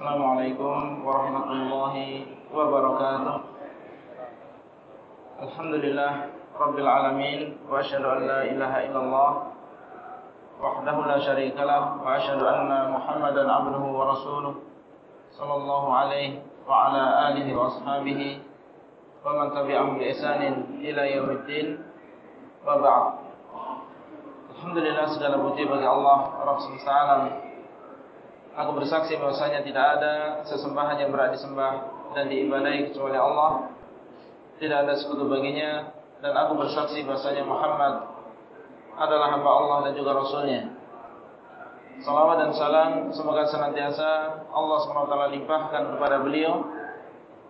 Assalamualaikum warahmatullahi wabarakatuh Alhamdulillah Rabbil Alamin Wa ashadu an la ilaha illallah Wahdahu la syarikalah Wa ashadu anna muhammadan abduhu wa rasuluh Sallallahu alaihi Wa ala alihi wa ashabihi Wa man tabi'ahum bi isanin Ila yawmiddin Wa ba'd Alhamdulillah segala puji bagi Allah Rabb semesta alam Aku bersaksi bahwasanya tidak ada sesembahan yang berat disembah dan diibadai kecuali Allah. Tidak ada sekutu baginya. Dan aku bersaksi bahwasanya Muhammad adalah hamba Allah dan juga Rasulnya. Salawat dan salam semoga senantiasa Allah SWT limpahkan kepada beliau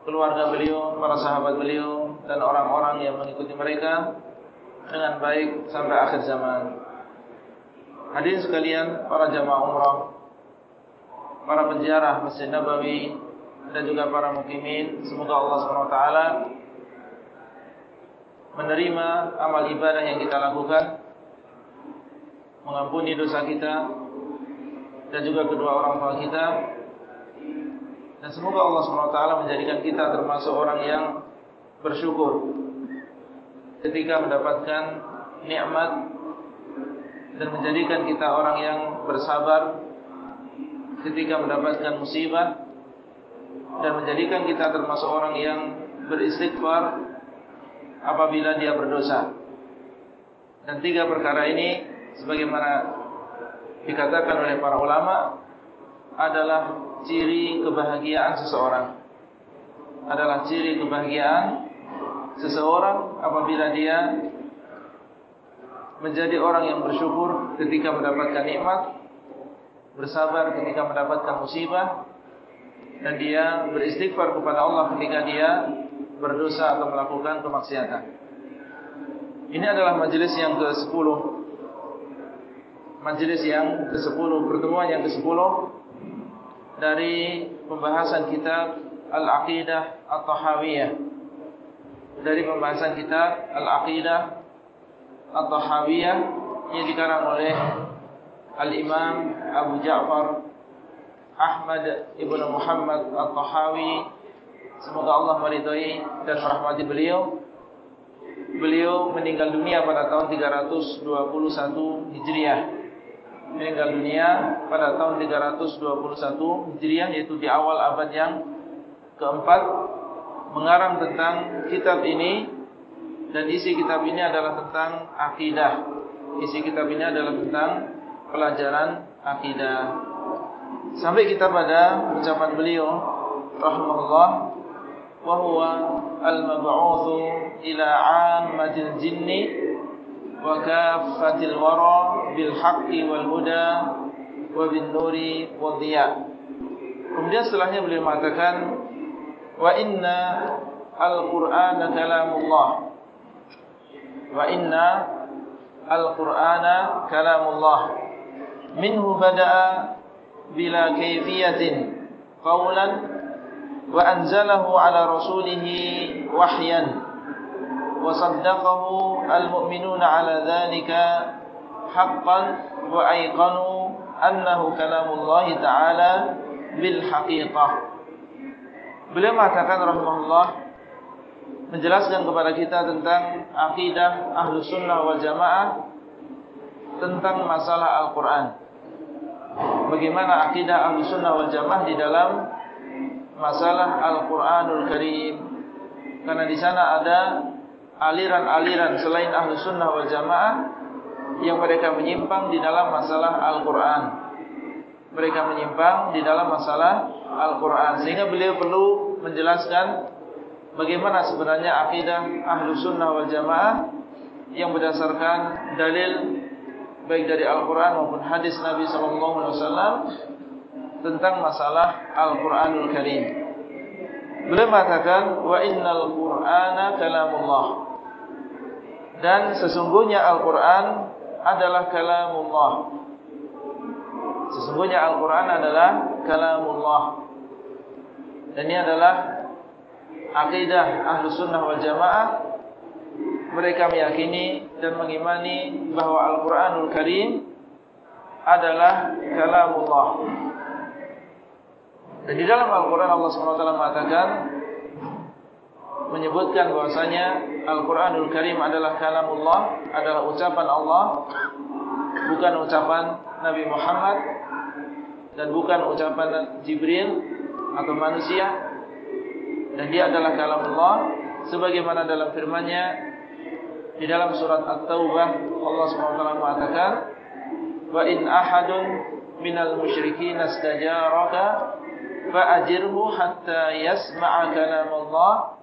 Keluarga beliau, para sahabat beliau Dan orang-orang yang mengikuti mereka Dengan baik sampai akhir zaman. Hadirin sekalian, para jamaah umrah, para penziarah Masjid Nabawi dan juga para mukimin, semoga Allah SWT menerima amal ibadah yang kita lakukan, mengampuni dosa kita dan juga kedua orang tua kita, dan semoga Allah SWT menjadikan kita termasuk orang yang bersyukur ketika mendapatkan nikmat dan menjadikan kita orang yang bersabar ketika mendapatkan musibah dan menjadikan kita termasuk orang yang beristighfar apabila dia berdosa. Dan tiga perkara ini sebagaimana dikatakan oleh para ulama adalah ciri kebahagiaan seseorang. Adalah ciri kebahagiaan seseorang apabila dia menjadi orang yang bersyukur ketika mendapatkan nikmat, bersabar ketika mendapatkan musibah, dan dia beristighfar kepada Allah ketika dia berdosa atau melakukan kemaksiatan. Ini adalah majelis yang ke-10. Majelis yang ke-10, pertemuan yang ke-10 dari pembahasan kitab Al-Aqidah At-Tahawiyah. Dari pembahasan kitab Al-Aqidah At-Tahawiyah yang dikarang oleh Al-Imam Abu Ja'far Ahmad Ibn Muhammad At-Tahawi Semoga Allah meridai dan merahmati beliau. Beliau meninggal dunia pada tahun 321 Hijriah. Meninggal dunia pada tahun 321 Hijriah Yaitu di awal abad yang keempat. Mengarang tentang kitab ini dan isi kitab ini adalah tentang akidah. Isi kitab ini adalah tentang pelajaran akidah. Sampai kita pada ucapan beliau rahimahullah wa huwa al-mab'utsu ila 'ammatil jinni wa kaffatil wara bil haqqi wal huda wa bin nuri wa dhiya. Kemudian setelahnya beliau mengatakan wa inna al-Qur'ana kalamullah wa inna al-Qur'ana kalamullah minhu bada'a bila kayfiyatin qawlan wa anzalahu ala rasulih wahyan wa saddaqahu al-mu'minuna ala dhalika haqqan wa ayqanu annahu kalamullah ta'ala bil haqiqah. Beliau mengatakan rahimahullah menjelaskan kepada kita tentang akidah ahlu sunnah wal jamaah tentang masalah Al-Quran. Bagaimana akidah ahlu sunnah wal jamaah di dalam masalah Al-Quranul Karim. Karena di sana ada aliran-aliran selain ahlu sunnah wal jamaah yang mereka menyimpang di dalam masalah Al-Quran. Mereka menyimpang di dalam masalah Al-Quran. Sehingga beliau perlu menjelaskan bagaimana sebenarnya akidah ahlu sunnah wal jamaah yang berdasarkan dalil baik dari Al-Quran maupun hadis Nabi SAW tentang masalah Al-Quranul Karim. Beliau mengatakan wa innal Qur'ana kalamullah dan sesungguhnya Al-Quran adalah kalamullah. Sesungguhnya Al-Quran adalah kalamullah. Dan ini adalah akidah ahlu sunnah wal jamaah mereka meyakini dan mengimani bahawa Al-Quranul Karim adalah kalamullah Dan di dalam Al-Quran Allah SWT mengatakan menyebutkan bahwasanya Al-Quranul Karim adalah kalamullah, adalah ucapan Allah, bukan ucapan Nabi Muhammad dan bukan ucapan Jibril atau manusia. Dan dia adalah kalamullah sebagaimana dalam firman-Nya di dalam surat At-Taubah Allah SWT mengatakan Wa in ahadun minal musyrikin astajaraka Fa'ajirhu hatta yasma'a kalam Allah,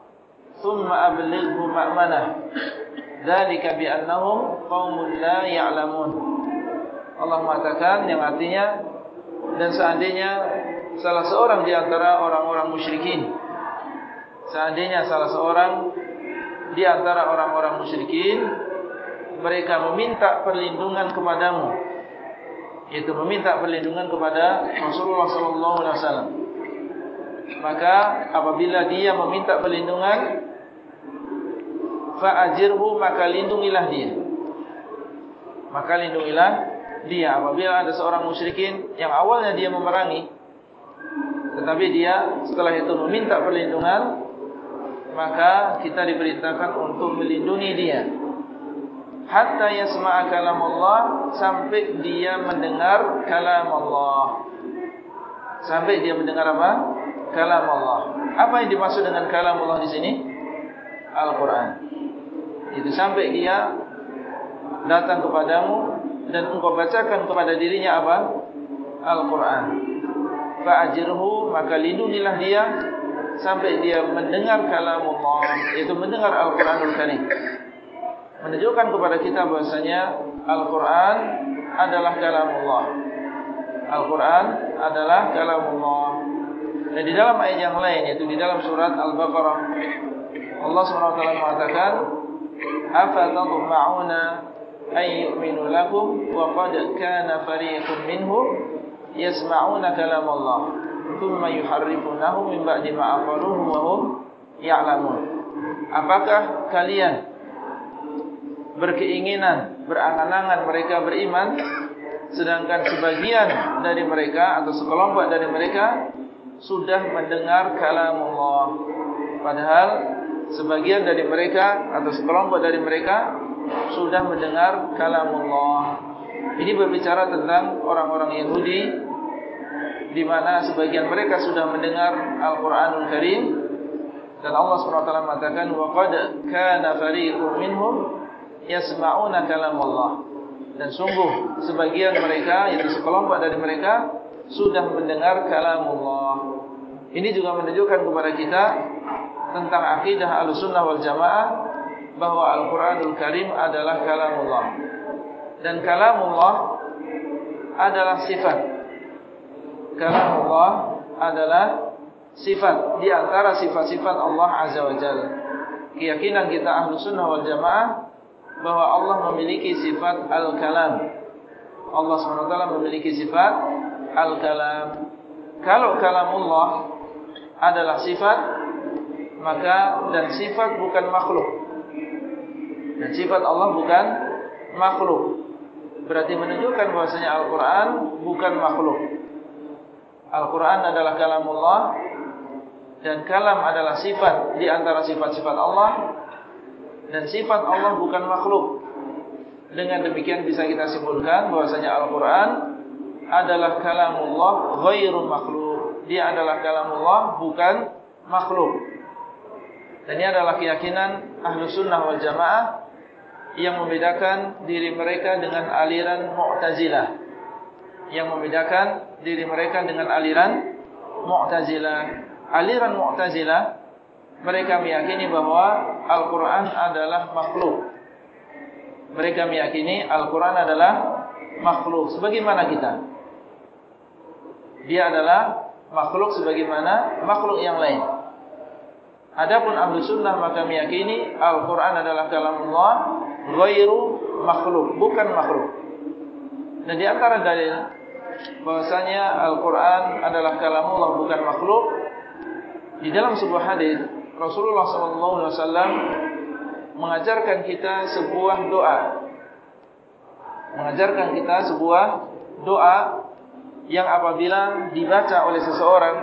Thumma ablighu ma'manah Dalika bi'annahum qawmun la ya'lamun. Allah mengatakan yang artinya Dan seandainya salah seorang di antara orang-orang musyrikin Seandainya salah seorang di antara orang-orang musyrikin mereka meminta perlindungan kepadamu. Yaitu meminta perlindungan kepada Rasulullah sallallahu alaihi wasallam. Maka apabila dia meminta perlindungan fa'ajirhu maka lindungilah dia. Maka lindungilah dia. Apabila ada seorang musyrikin yang awalnya dia memerangi tetapi dia setelah itu meminta perlindungan maka kita diperintahkan untuk melindungi dia. Hatta yasma'a kalam Allah sampai dia mendengar kalam Allah sampai dia mendengar apa? Kalam Allah apa yang dimaksud dengan kalam Allah di sini? Al-Qur'an. Itu sampai dia datang kepadamu dan engkau bacakan kepada dirinya apa? Al-Quran. Fa'ajirhu maka lindungilah dia sampai dia mendengar kalam Allah, yaitu mendengar Al-Quranul Karim. Menunjukkan kepada kita bahasanya Al-Quran adalah kalam Allah. Al-Quran adalah kalam Allah. Dan di dalam ayat yang lain, yaitu di dalam surat Al-Baqarah, Allah SWT mengatakan, أفتطمعون أن يؤمنوا لكم وقد كان فريق منهم يسمعون كلام الله Thumma yuharrifunahu min ba'di ma'akaluhu wa hum ya'lamun. Apakah kalian berkeinginan, berangan-angan mereka beriman Sedangkan sebagian dari mereka atau sekelompok dari mereka Sudah mendengar kalam Allah Padahal sebagian dari mereka atau sekelompok dari mereka Sudah mendengar kalam Allah ini berbicara tentang orang-orang Yahudi di mana sebagian mereka sudah mendengar Al-Qur'anul Karim dan Allah SWT mengatakan wa qad kana fariqun minhum yasma'una kalamullah. Dan sungguh sebagian mereka yaitu sekelompok dari mereka sudah mendengar kalamullah. Ini juga menunjukkan kepada kita tentang akidah al-sunnah wal jamaah bahawa Al-Quranul Karim adalah kalamullah dan kalamullah adalah sifat kalamullah adalah sifat di antara sifat-sifat Allah Azza wa Jal keyakinan kita ahlu sunnah wal jamaah bahawa Allah memiliki sifat al-kalam Allah SWT memiliki sifat al-kalam kalau kalamullah adalah sifat maka dan sifat bukan makhluk. Dan sifat Allah bukan makhluk. Berarti menunjukkan bahwasanya Al-Qur'an bukan makhluk. Al-Qur'an adalah kalamullah dan kalam adalah sifat di antara sifat-sifat Allah dan sifat Allah bukan makhluk. Dengan demikian bisa kita simpulkan bahwasanya Al-Qur'an adalah kalamullah ghairu makhluk. Dia adalah kalamullah bukan makhluk. Dan ini adalah keyakinan ahlu sunnah wal jamaah yang membedakan diri mereka dengan aliran mu'tazilah. Yang membedakan diri mereka dengan aliran mu'tazilah. Aliran mu'tazilah, mereka meyakini bahawa Al-Quran adalah makhluk. Mereka meyakini Al-Quran adalah makhluk. Sebagaimana kita. Dia adalah makhluk sebagaimana makhluk yang lain. Adapun ahli sunnah maka meyakini Al-Quran adalah kalam Allah Ghairu makhluk Bukan makhluk Dan di antara dalil bahwasanya Al-Quran adalah kalam Allah bukan makhluk Di dalam sebuah hadis Rasulullah SAW Mengajarkan kita sebuah doa Mengajarkan kita sebuah doa Yang apabila dibaca oleh seseorang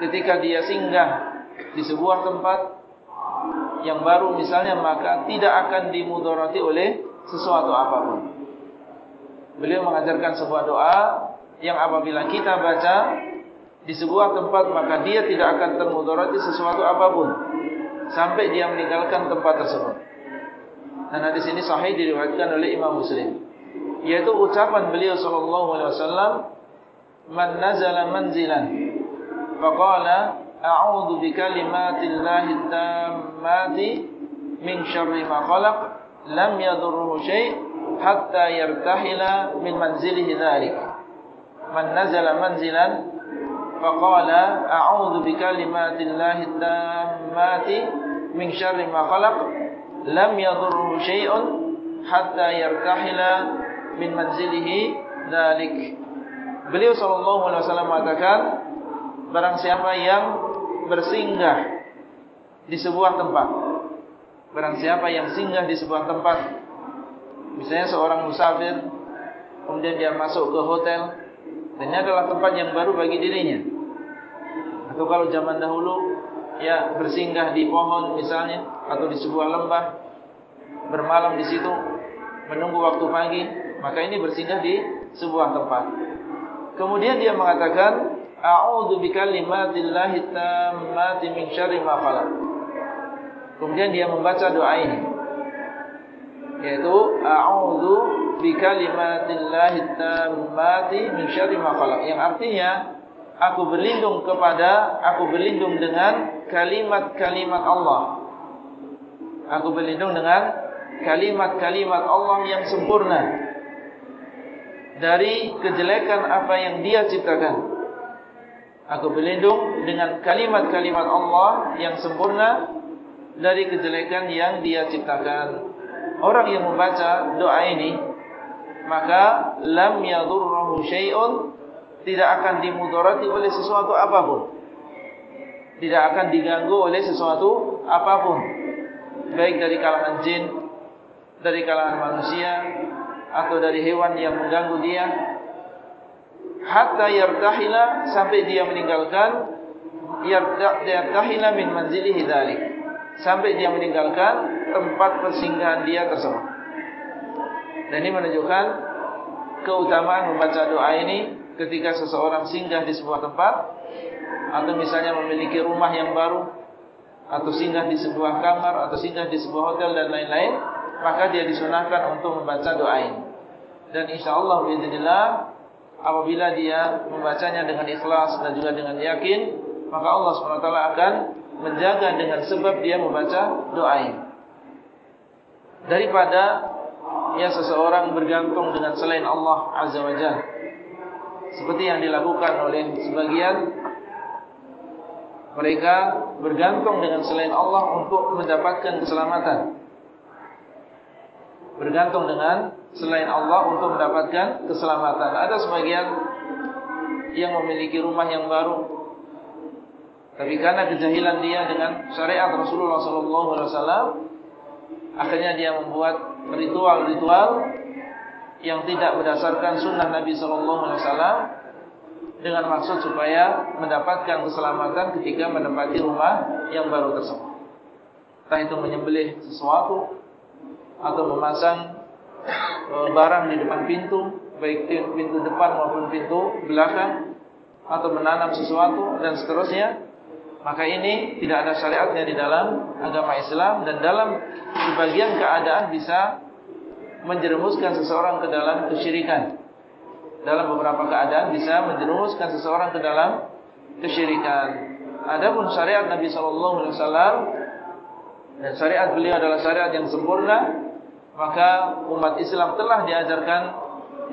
ketika dia singgah di sebuah tempat yang baru misalnya maka tidak akan dimudarati oleh sesuatu apapun. Beliau mengajarkan sebuah doa yang apabila kita baca di sebuah tempat maka dia tidak akan termudarati sesuatu apapun sampai dia meninggalkan tempat tersebut. Dan hadis ini sahih diriwayatkan oleh Imam Muslim. Yaitu ucapan beliau sallallahu alaihi wasallam, "Man nazala manzilan faqala a'udzu bikalimatillahi tammati min syarri ma khalaq lam yadurruhu syai' hatta yartahila min manzilihi dzalik." Man nazala manzilan faqala a'udzu bikalimatillahi tammati min syarri ma khalaq lam yadurruhu syai'un hatta yartahila min manzilihi dzalik. Beliau sallallahu alaihi wasallam mengatakan barang siapa yang bersinggah di sebuah tempat. Barang siapa yang singgah di sebuah tempat. Misalnya seorang musafir kemudian dia masuk ke hotel dan ini adalah tempat yang baru bagi dirinya. Atau kalau zaman dahulu ya bersinggah di pohon misalnya atau di sebuah lembah bermalam di situ menunggu waktu pagi maka ini bersinggah di sebuah tempat. Kemudian dia mengatakan, A'udhu bikalimatillahi tammati min syarri ma khalaq. Kemudian dia membaca doa ini. Yaitu, A'udhu bikalimatillahi tammati min syarri ma khalaq. Yang artinya, aku berlindung kepada, aku berlindung dengan kalimat-kalimat Allah. Aku berlindung dengan kalimat-kalimat Allah yang sempurna dari kejelekan apa yang dia ciptakan. Aku berlindung dengan kalimat-kalimat Allah yang sempurna dari kejelekan yang dia ciptakan. Orang yang membaca doa ini, maka lam yadurruhu syai'un tidak akan dimudarati oleh sesuatu apapun. Tidak akan diganggu oleh sesuatu apapun. Baik dari kalangan jin, dari kalangan manusia, atau dari hewan yang mengganggu dia hatta yartahila sampai dia meninggalkan yartahila min manzilihi dzalik sampai dia meninggalkan tempat persinggahan dia tersebut dan ini menunjukkan keutamaan membaca doa ini ketika seseorang singgah di sebuah tempat atau misalnya memiliki rumah yang baru atau singgah di sebuah kamar atau singgah di sebuah hotel dan lain-lain maka dia disunahkan untuk membaca doa ini. Dan insyaAllah bismillah, apabila dia membacanya dengan ikhlas dan juga dengan yakin, maka Allah SWT akan menjaga dengan sebab dia membaca doa ini. Daripada ya seseorang bergantung dengan selain Allah Azza wa Jal. Seperti yang dilakukan oleh sebagian mereka bergantung dengan selain Allah untuk mendapatkan keselamatan bergantung dengan selain Allah untuk mendapatkan keselamatan. Ada sebagian yang memiliki rumah yang baru, tapi karena kejahilan dia dengan syariat Rasulullah SAW, akhirnya dia membuat ritual-ritual yang tidak berdasarkan sunnah Nabi SAW dengan maksud supaya mendapatkan keselamatan ketika menempati rumah yang baru tersebut. Entah itu menyembelih sesuatu atau memasang e, barang di depan pintu, baik pintu depan maupun pintu belakang, atau menanam sesuatu dan seterusnya, maka ini tidak ada syariatnya di dalam agama Islam dan dalam sebagian keadaan bisa menjerumuskan seseorang ke dalam kesyirikan. Dalam beberapa keadaan bisa menjerumuskan seseorang ke dalam kesyirikan. Adapun syariat Nabi sallallahu alaihi wasallam dan syariat beliau adalah syariat yang sempurna maka umat Islam telah diajarkan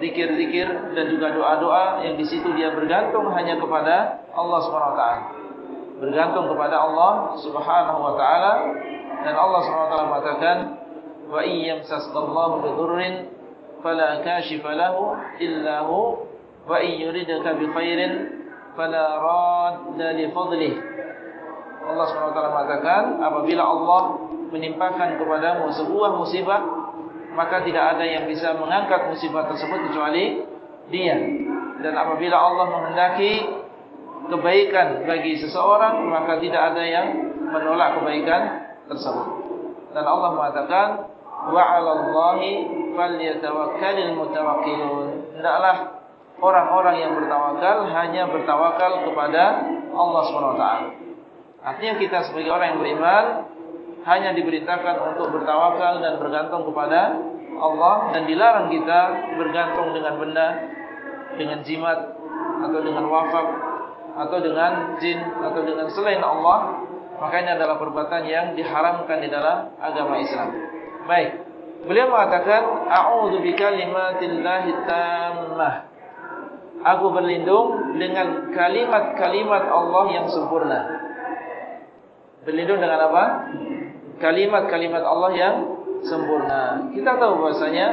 zikir-zikir dan juga doa-doa yang di situ dia bergantung hanya kepada Allah Subhanahu wa taala. Bergantung kepada Allah Subhanahu wa taala dan Allah Subhanahu wa taala mengatakan wa iyyam sasqallahu bidurrin fala kashifa lahu illa hu wa iyyuridka bi khairin fala radda li fadlihi. Allah Subhanahu wa taala mengatakan apabila Allah menimpakan kepadamu sebuah musibah maka tidak ada yang bisa mengangkat musibah tersebut kecuali dia. Dan apabila Allah menghendaki kebaikan bagi seseorang maka tidak ada yang menolak kebaikan tersebut. Dan Allah mengatakan wa 'alallahi falyatawakkalul mutawakkilun. Hendaklah orang-orang yang bertawakal hanya bertawakal kepada Allah SWT. Artinya kita sebagai orang yang beriman hanya diberitakan untuk bertawakal dan bergantung kepada Allah dan dilarang kita bergantung dengan benda, dengan jimat atau dengan wafak atau dengan jin atau dengan selain Allah maka ini adalah perbuatan yang diharamkan di dalam agama Islam. Baik. Beliau mengatakan a'udzu bikalimatillahi tammah. Aku berlindung dengan kalimat-kalimat Allah yang sempurna. Berlindung dengan apa? Kalimat-kalimat Allah yang sempurna. Kita tahu bahasanya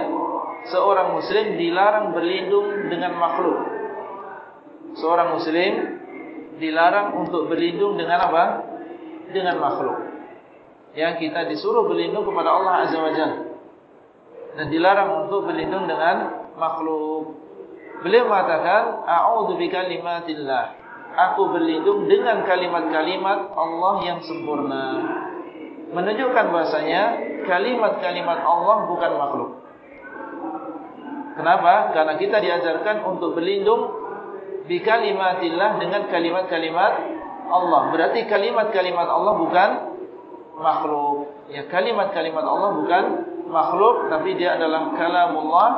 seorang muslim dilarang berlindung dengan makhluk. Seorang muslim dilarang untuk berlindung dengan apa? Dengan makhluk. Yang kita disuruh berlindung kepada Allah Azza wa Jalla. Dan dilarang untuk berlindung dengan makhluk. Beliau mengatakan, A'udhu bi kalimatillah. Aku berlindung dengan kalimat-kalimat Allah yang sempurna. Menunjukkan bahasanya, kalimat-kalimat Allah bukan makhluk. Kenapa? Karena kita diajarkan untuk berlindung bikalimatillah dengan kalimat-kalimat Allah. Berarti kalimat-kalimat Allah bukan makhluk. Ya, kalimat-kalimat Allah bukan makhluk, tapi dia adalah kalamullah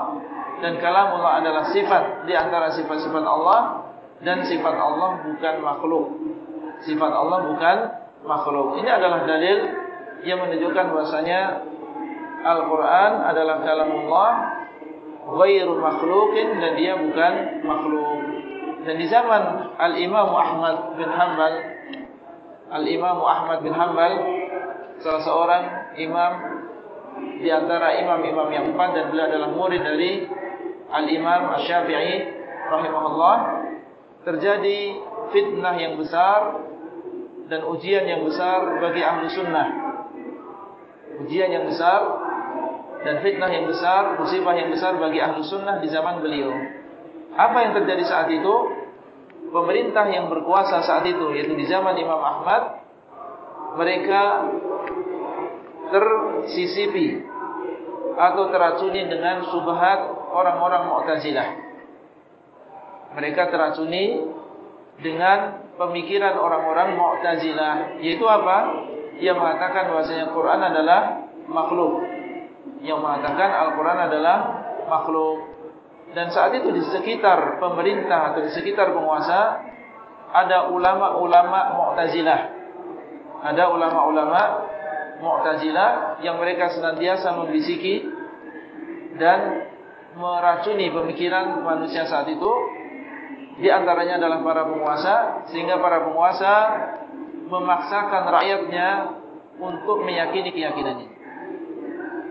dan kalamullah adalah sifat di antara sifat-sifat Allah dan sifat Allah bukan makhluk. Sifat Allah bukan makhluk. Ini adalah dalil yang menunjukkan bahasanya Al-Quran adalah kalamullah ghairu makhlukin dan dia bukan makhluk. Dan di zaman Al-Imam Ahmad bin Hanbal Al-Imam Ahmad bin Hanbal Salah seorang imam Di antara imam-imam yang empat Dan beliau adalah murid dari Al-Imam Ash-Syafi'i Rahimahullah Terjadi fitnah yang besar Dan ujian yang besar bagi ahli sunnah. Ujian yang besar Dan fitnah yang besar Musibah yang besar bagi ahli sunnah di zaman beliau apa yang terjadi saat itu? Pemerintah yang berkuasa saat itu, yaitu di zaman Imam Ahmad, mereka tersisipi atau teracuni dengan subhat orang-orang Mu'tazilah. Mereka teracuni dengan pemikiran orang-orang Mu'tazilah. Yaitu apa? Yang mengatakan bahasanya Quran adalah makhluk. Yang mengatakan Al-Quran adalah makhluk. Dan saat itu di sekitar pemerintah atau di sekitar penguasa ada ulama-ulama Mu'tazilah. Ada ulama-ulama Mu'tazilah yang mereka senantiasa membisiki dan meracuni pemikiran manusia saat itu. Di antaranya adalah para penguasa sehingga para penguasa memaksakan rakyatnya untuk meyakini keyakinannya.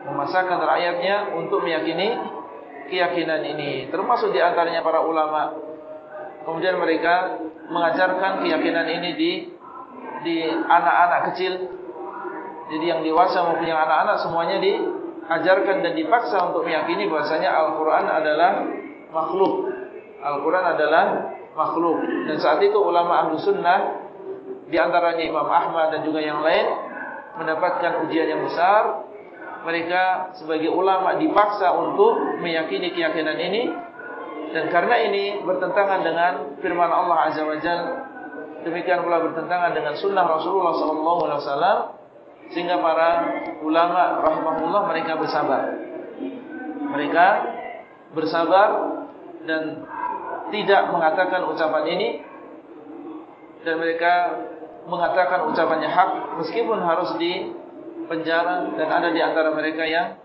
Memaksakan rakyatnya untuk meyakini keyakinan ini. Termasuk di antaranya para ulama. Kemudian mereka mengajarkan keyakinan ini di di anak-anak kecil. Jadi yang dewasa maupun yang anak-anak semuanya diajarkan dan dipaksa untuk meyakini bahasanya Al-Quran adalah makhluk. Al-Quran adalah makhluk. Dan saat itu ulama ahlu sunnah di antaranya Imam Ahmad dan juga yang lain mendapatkan ujian yang besar mereka sebagai ulama dipaksa untuk meyakini keyakinan ini. Dan karena ini bertentangan dengan firman Allah Azza wa Jalla demikian pula bertentangan dengan sunnah Rasulullah wasallam sehingga para ulama rahimahullah mereka bersabar. Mereka bersabar dan tidak mengatakan ucapan ini dan mereka mengatakan ucapannya hak meskipun harus di penjara dan ada di antara mereka yang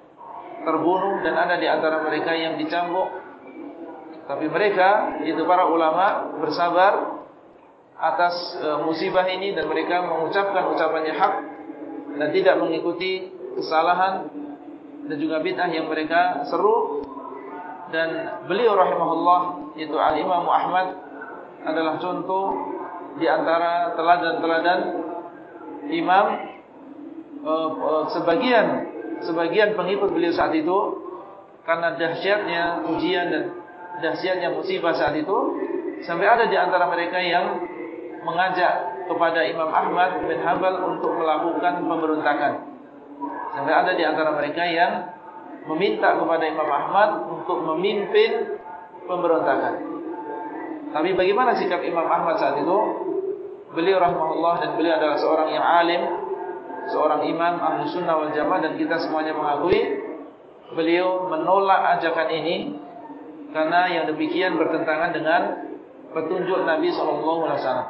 terbunuh dan ada di antara mereka yang dicambuk. Tapi mereka itu para ulama bersabar atas e, musibah ini dan mereka mengucapkan ucapannya hak dan tidak mengikuti kesalahan dan juga bid'ah yang mereka seru dan beliau rahimahullah itu al-Imam Ahmad adalah contoh di antara teladan-teladan imam uh, uh, sebagian sebagian pengikut beliau saat itu karena dahsyatnya ujian dan dahsyatnya musibah saat itu sampai ada di antara mereka yang mengajak kepada Imam Ahmad bin Hanbal untuk melakukan pemberontakan. Sampai ada di antara mereka yang meminta kepada Imam Ahmad untuk memimpin pemberontakan. Tapi bagaimana sikap Imam Ahmad saat itu? Beliau rahimahullah dan beliau adalah seorang yang alim, seorang imam ahli sunnah wal jamaah dan kita semuanya mengakui beliau menolak ajakan ini karena yang demikian bertentangan dengan petunjuk Nabi wasallam.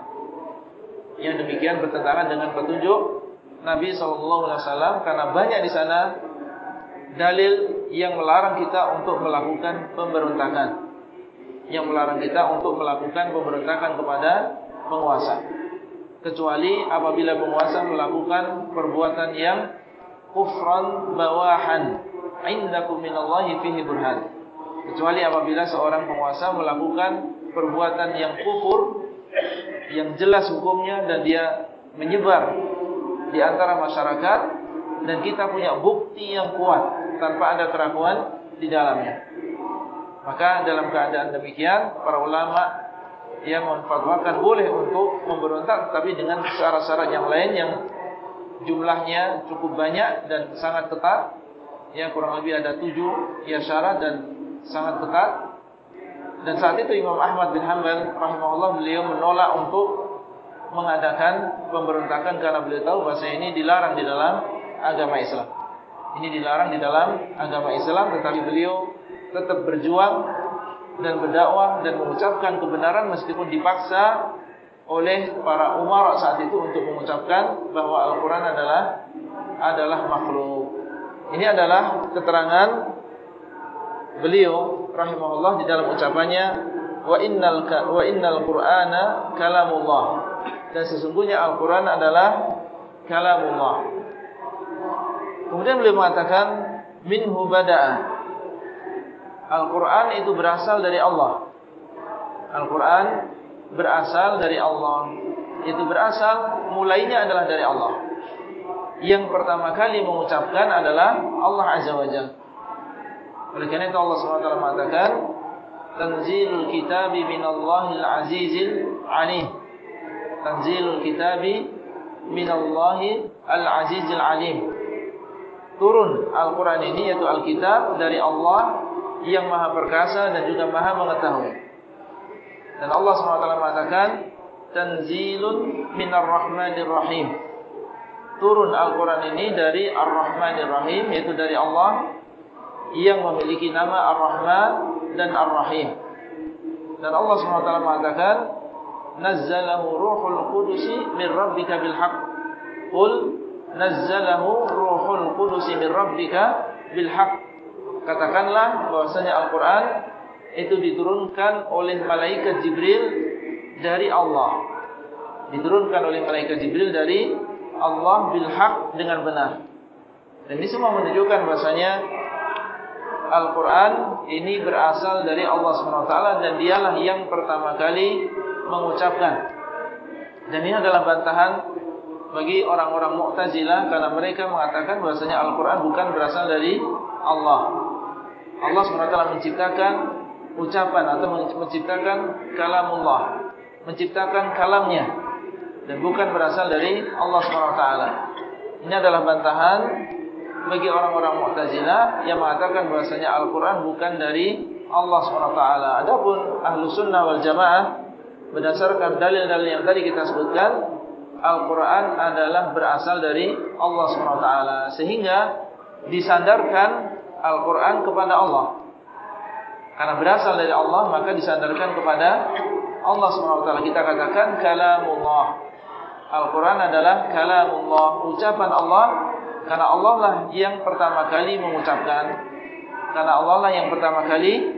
Yang demikian bertentangan dengan petunjuk Nabi wasallam karena banyak di sana dalil yang melarang kita untuk melakukan pemberontakan. Yang melarang kita untuk melakukan pemberontakan kepada penguasa. Kecuali apabila penguasa melakukan perbuatan yang kufran bawahan. Indakum minallahi fihi burhan. Kecuali apabila seorang penguasa melakukan perbuatan yang kufur. Yang jelas hukumnya dan dia menyebar di antara masyarakat dan kita punya bukti yang kuat tanpa ada keraguan di dalamnya. Maka dalam keadaan demikian para ulama yang memfatwakan boleh untuk memberontak tapi dengan syarat-syarat yang lain yang jumlahnya cukup banyak dan sangat ketat. Yang kurang lebih ada tujuh ya syarat dan sangat ketat. Dan saat itu Imam Ahmad bin Hanbal rahimahullah beliau menolak untuk mengadakan pemberontakan karena beliau tahu bahasa ini dilarang di dalam agama Islam. Ini dilarang di dalam agama Islam tetapi beliau tetap berjuang dan berdakwah dan mengucapkan kebenaran meskipun dipaksa oleh para umar saat itu untuk mengucapkan bahawa Al-Quran adalah adalah makhluk. Ini adalah keterangan beliau rahimahullah di dalam ucapannya wa innal wa innal qur'ana kalamullah dan sesungguhnya Al-Quran adalah kalamullah. Kemudian beliau mengatakan minhu bada'a. Al-Quran itu berasal dari Allah. Al-Quran berasal dari Allah. Itu berasal mulainya adalah dari Allah. Yang pertama kali mengucapkan adalah Allah Azza wa Jalla. Oleh karena itu Allah SWT mengatakan Tanzilul kitabi minallahil azizil alim Tanzilul kitabi minallahil azizil alim Turun Al-Quran ini yaitu Al-Kitab dari Allah yang maha perkasa dan juga maha mengetahui. Dan Allah SWT mengatakan, Tanzilun minar rahmanir rahim. Turun Al-Quran ini dari Ar-Rahmanir Rahim, yaitu dari Allah yang memiliki nama Ar-Rahman dan Ar-Rahim. Dan Allah SWT mengatakan, Nazzalahu ruhul qudusi min rabbika bilhaq. Qul, Nazzalahu ruhul qudusi min rabbika bilhaq katakanlah bahwasanya Al-Quran itu diturunkan oleh malaikat Jibril dari Allah. Diturunkan oleh malaikat Jibril dari Allah bilhaq dengan benar. Dan ini semua menunjukkan bahwasanya Al-Quran ini berasal dari Allah SWT dan dialah yang pertama kali mengucapkan. Dan ini adalah bantahan bagi orang-orang Mu'tazilah karena mereka mengatakan bahwasanya Al-Quran bukan berasal dari Allah. Allah SWT menciptakan ucapan atau menciptakan kalamullah. Menciptakan kalamnya. Dan bukan berasal dari Allah SWT. Ini adalah bantahan bagi orang-orang Mu'tazilah yang mengatakan bahasanya Al-Quran bukan dari Allah SWT. Adapun Ahlu Sunnah wal Jamaah berdasarkan dalil-dalil yang tadi kita sebutkan, Al-Quran adalah berasal dari Allah SWT. Sehingga disandarkan Al-Quran kepada Allah. Karena berasal dari Allah, maka disandarkan kepada Allah SWT. Kita katakan kalamullah. Al-Quran adalah kalamullah. Ucapan Allah. Karena Allah lah yang pertama kali mengucapkan. Karena Allah lah yang pertama kali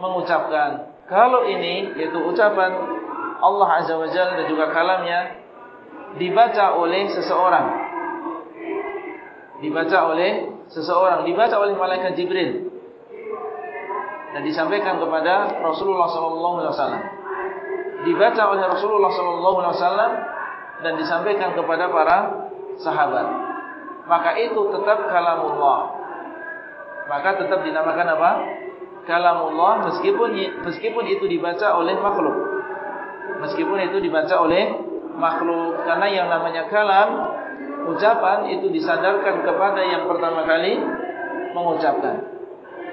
mengucapkan. Kalau ini, yaitu ucapan Allah Azza wa Jalla dan juga kalamnya, dibaca oleh seseorang. Dibaca oleh seseorang dibaca oleh malaikat Jibril dan disampaikan kepada Rasulullah wasallam. Dibaca oleh Rasulullah wasallam dan disampaikan kepada para sahabat. Maka itu tetap kalamullah. Maka tetap dinamakan apa? Kalamullah meskipun meskipun itu dibaca oleh makhluk. Meskipun itu dibaca oleh makhluk karena yang namanya kalam ucapan itu disandarkan kepada yang pertama kali mengucapkan.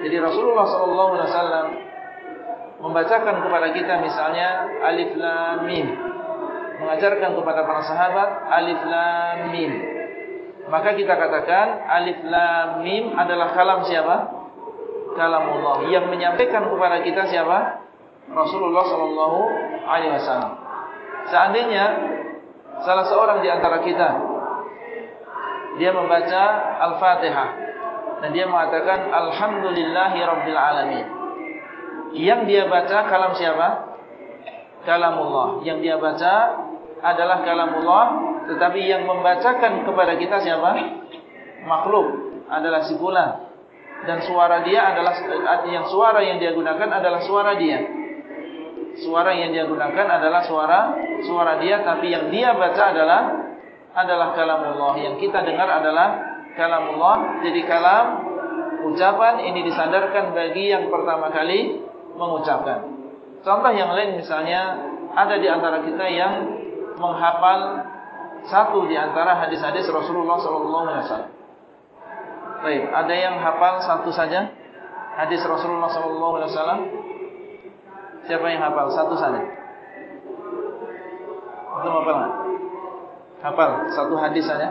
Jadi Rasulullah wasallam membacakan kepada kita misalnya alif lam mim. Mengajarkan kepada para sahabat alif lam mim. Maka kita katakan alif lam mim adalah kalam siapa? Kalamullah. Yang menyampaikan kepada kita siapa? Rasulullah wasallam. Seandainya salah seorang di antara kita dia membaca Al-Fatihah dan dia mengatakan alhamdulillahi rabbil alamin. Yang dia baca kalam siapa? Kalamullah. Yang dia baca adalah kalamullah, tetapi yang membacakan kepada kita siapa? Makhluk adalah si fulan. Dan suara dia adalah yang suara yang dia gunakan adalah suara dia. Suara yang dia gunakan adalah suara suara dia tapi yang dia baca adalah adalah kalamullah. Yang kita dengar adalah kalamullah. Jadi kalam ucapan ini disandarkan bagi yang pertama kali mengucapkan. Contoh yang lain misalnya ada di antara kita yang menghafal satu di antara hadis-hadis Rasulullah sallallahu alaihi wasallam. Baik, ada yang hafal satu saja hadis Rasulullah sallallahu alaihi wasallam? Siapa yang hafal satu saja? Belum hafal enggak? Hafal satu hadis saja?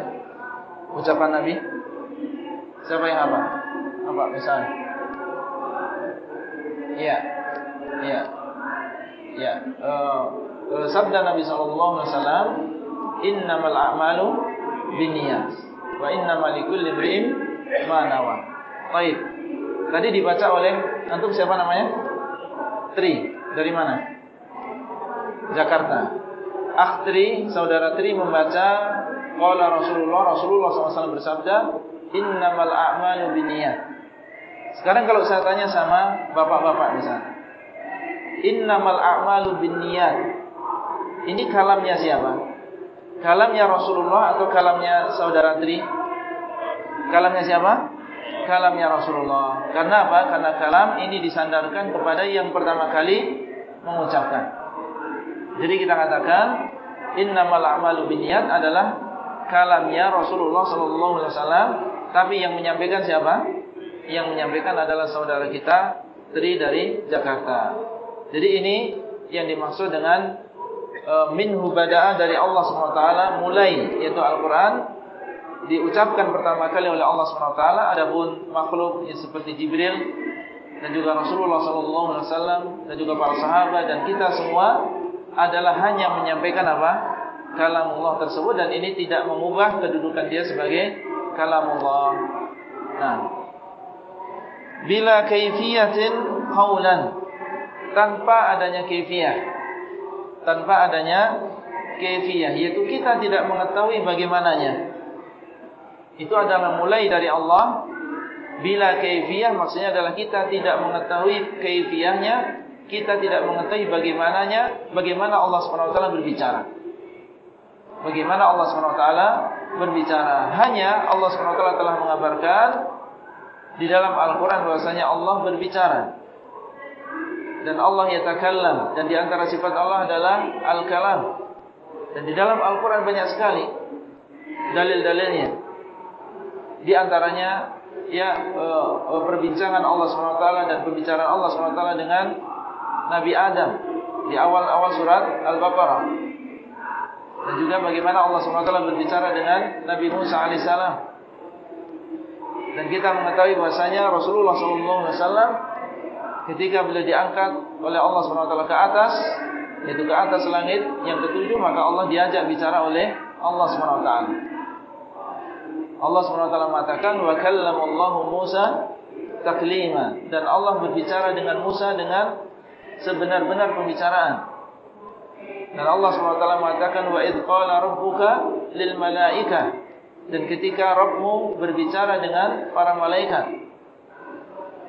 Ucapan Nabi? Siapa yang hafal? Apa misalnya? Iya. Iya. Iya. Uh, sabda Nabi wasallam, "Innamal a'malu binniyat wa innamal likulli imrin ma nawa." Baik. Tadi dibaca oleh antum siapa namanya? Tri. Dari mana? Jakarta. Akhtri, saudara Tri membaca qala Rasulullah Rasulullah SAW bersabda, "Innamal a'malu binniyat." Sekarang kalau saya tanya sama bapak-bapak misalnya, "Innamal a'malu binniyat." Ini kalamnya siapa? Kalamnya Rasulullah atau kalamnya saudara Tri? Kalamnya siapa? Kalamnya Rasulullah. Karena apa? Karena kalam ini disandarkan kepada yang pertama kali mengucapkan. Jadi kita katakan innamal a'malu binniyat adalah kalamnya Rasulullah sallallahu alaihi wasallam, tapi yang menyampaikan siapa? Yang menyampaikan adalah saudara kita Tri dari Jakarta. Jadi ini yang dimaksud dengan uh, minhu bada'a dari Allah SWT mulai yaitu Al-Quran diucapkan pertama kali oleh Allah SWT adapun makhluk yang seperti Jibril dan juga Rasulullah SAW dan juga para sahabat dan kita semua adalah hanya menyampaikan apa? Kalamullah tersebut dan ini tidak mengubah kedudukan dia sebagai kalamullah nah. Bila kaifiyatin qaulan tanpa adanya kaifiyah tanpa adanya kaifiyah yaitu kita tidak mengetahui bagaimananya. Itu adalah mulai dari Allah. Bila kaifiyah maksudnya adalah kita tidak mengetahui kaifiyahnya kita tidak mengetahui bagaimananya bagaimana Allah Subhanahu wa taala berbicara. Bagaimana Allah Subhanahu wa taala berbicara. Hanya Allah Subhanahu wa taala telah mengabarkan di dalam Al-Qur'an bahwasanya Allah berbicara. Dan Allah yatakallam. Dan di antara sifat Allah adalah al-kalam. Dan di dalam Al-Qur'an banyak sekali dalil-dalilnya. Di antaranya ya uh, perbincangan Allah SWT dan pembicaraan Allah SWT dengan Nabi Adam di awal-awal surat Al-Baqarah. Dan juga bagaimana Allah SWT berbicara dengan Nabi Musa AS dan kita mengetahui bahasanya Rasulullah SAW ketika beliau diangkat oleh Allah SWT ke atas yaitu ke atas langit yang ketujuh maka Allah diajak bicara oleh Allah SWT Allah SWT mengatakan wa kallamallahu Musa taklima. Dan Allah berbicara dengan Musa dengan sebenar-benar pembicaraan. Dan Allah SWT mengatakan wa id qala rabbuka lil malaika dan ketika Rabbmu berbicara dengan para malaikat.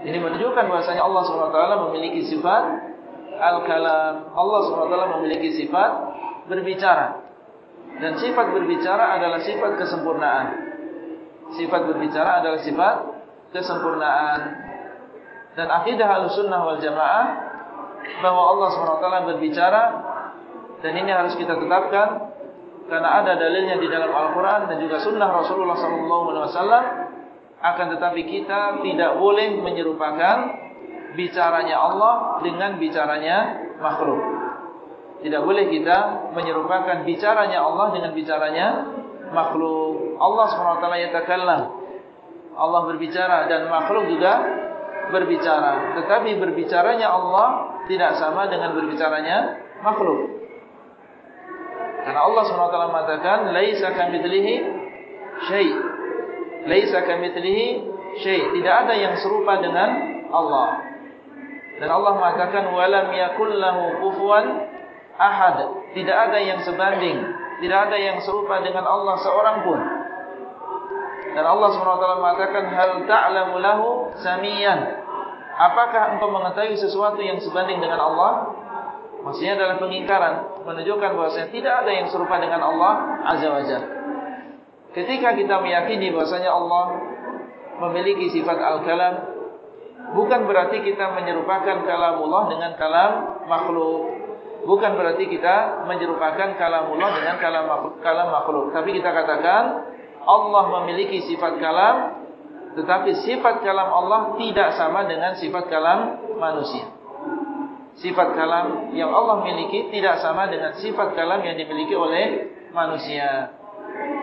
Ini menunjukkan bahasanya Allah SWT memiliki sifat al-kalam. Allah SWT memiliki sifat berbicara. Dan sifat berbicara adalah sifat kesempurnaan sifat berbicara adalah sifat kesempurnaan. Dan akidah al-sunnah wal jamaah bahwa Allah SWT berbicara dan ini harus kita tetapkan karena ada dalilnya di dalam Al-Quran dan juga Sunnah Rasulullah SAW. Akan tetapi kita tidak boleh menyerupakan bicaranya Allah dengan bicaranya makhluk. Tidak boleh kita menyerupakan bicaranya Allah dengan bicaranya makhluk. Allah SWT yatakallam. Allah berbicara dan makhluk juga berbicara. Tetapi berbicaranya Allah tidak sama dengan berbicaranya makhluk. Karena Allah SWT mengatakan, Laisa kamithlihi syai' Laisa kamithlihi syai' Tidak ada yang serupa dengan Allah. Dan Allah mengatakan, Walam yakullahu kufuan ahad. Tidak ada yang sebanding. Tidak ada yang serupa dengan Allah seorang pun. Dan Allah SWT mengatakan, Hal ta'lamu lahu samiyan. Apakah engkau mengetahui sesuatu yang sebanding dengan Allah? Maksudnya adalah pengingkaran menunjukkan bahwasanya tidak ada yang serupa dengan Allah Azza wa Jalla. Ketika kita meyakini bahwasanya Allah memiliki sifat al-kalam, bukan berarti kita menyerupakan kalamullah dengan kalam makhluk. Bukan berarti kita menyerupakan kalamullah dengan kalam makhluk. Tapi kita katakan Allah memiliki sifat kalam, tetapi sifat kalam Allah tidak sama dengan sifat kalam manusia sifat kalam yang Allah miliki tidak sama dengan sifat kalam yang dimiliki oleh manusia.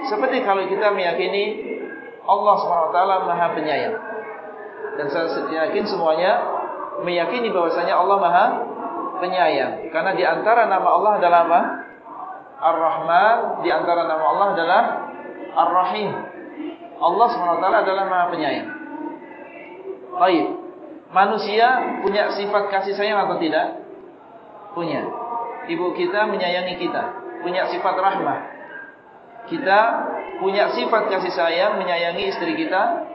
Seperti kalau kita meyakini Allah SWT maha penyayang. Dan saya yakin semuanya meyakini bahwasanya Allah maha penyayang. Karena di antara nama Allah adalah apa? Ar-Rahman. Di antara nama Allah adalah Ar-Rahim. Allah SWT adalah maha penyayang. Baik manusia punya sifat kasih sayang atau tidak? Punya. Ibu kita menyayangi kita, punya sifat rahmah. Kita punya sifat kasih sayang menyayangi istri kita,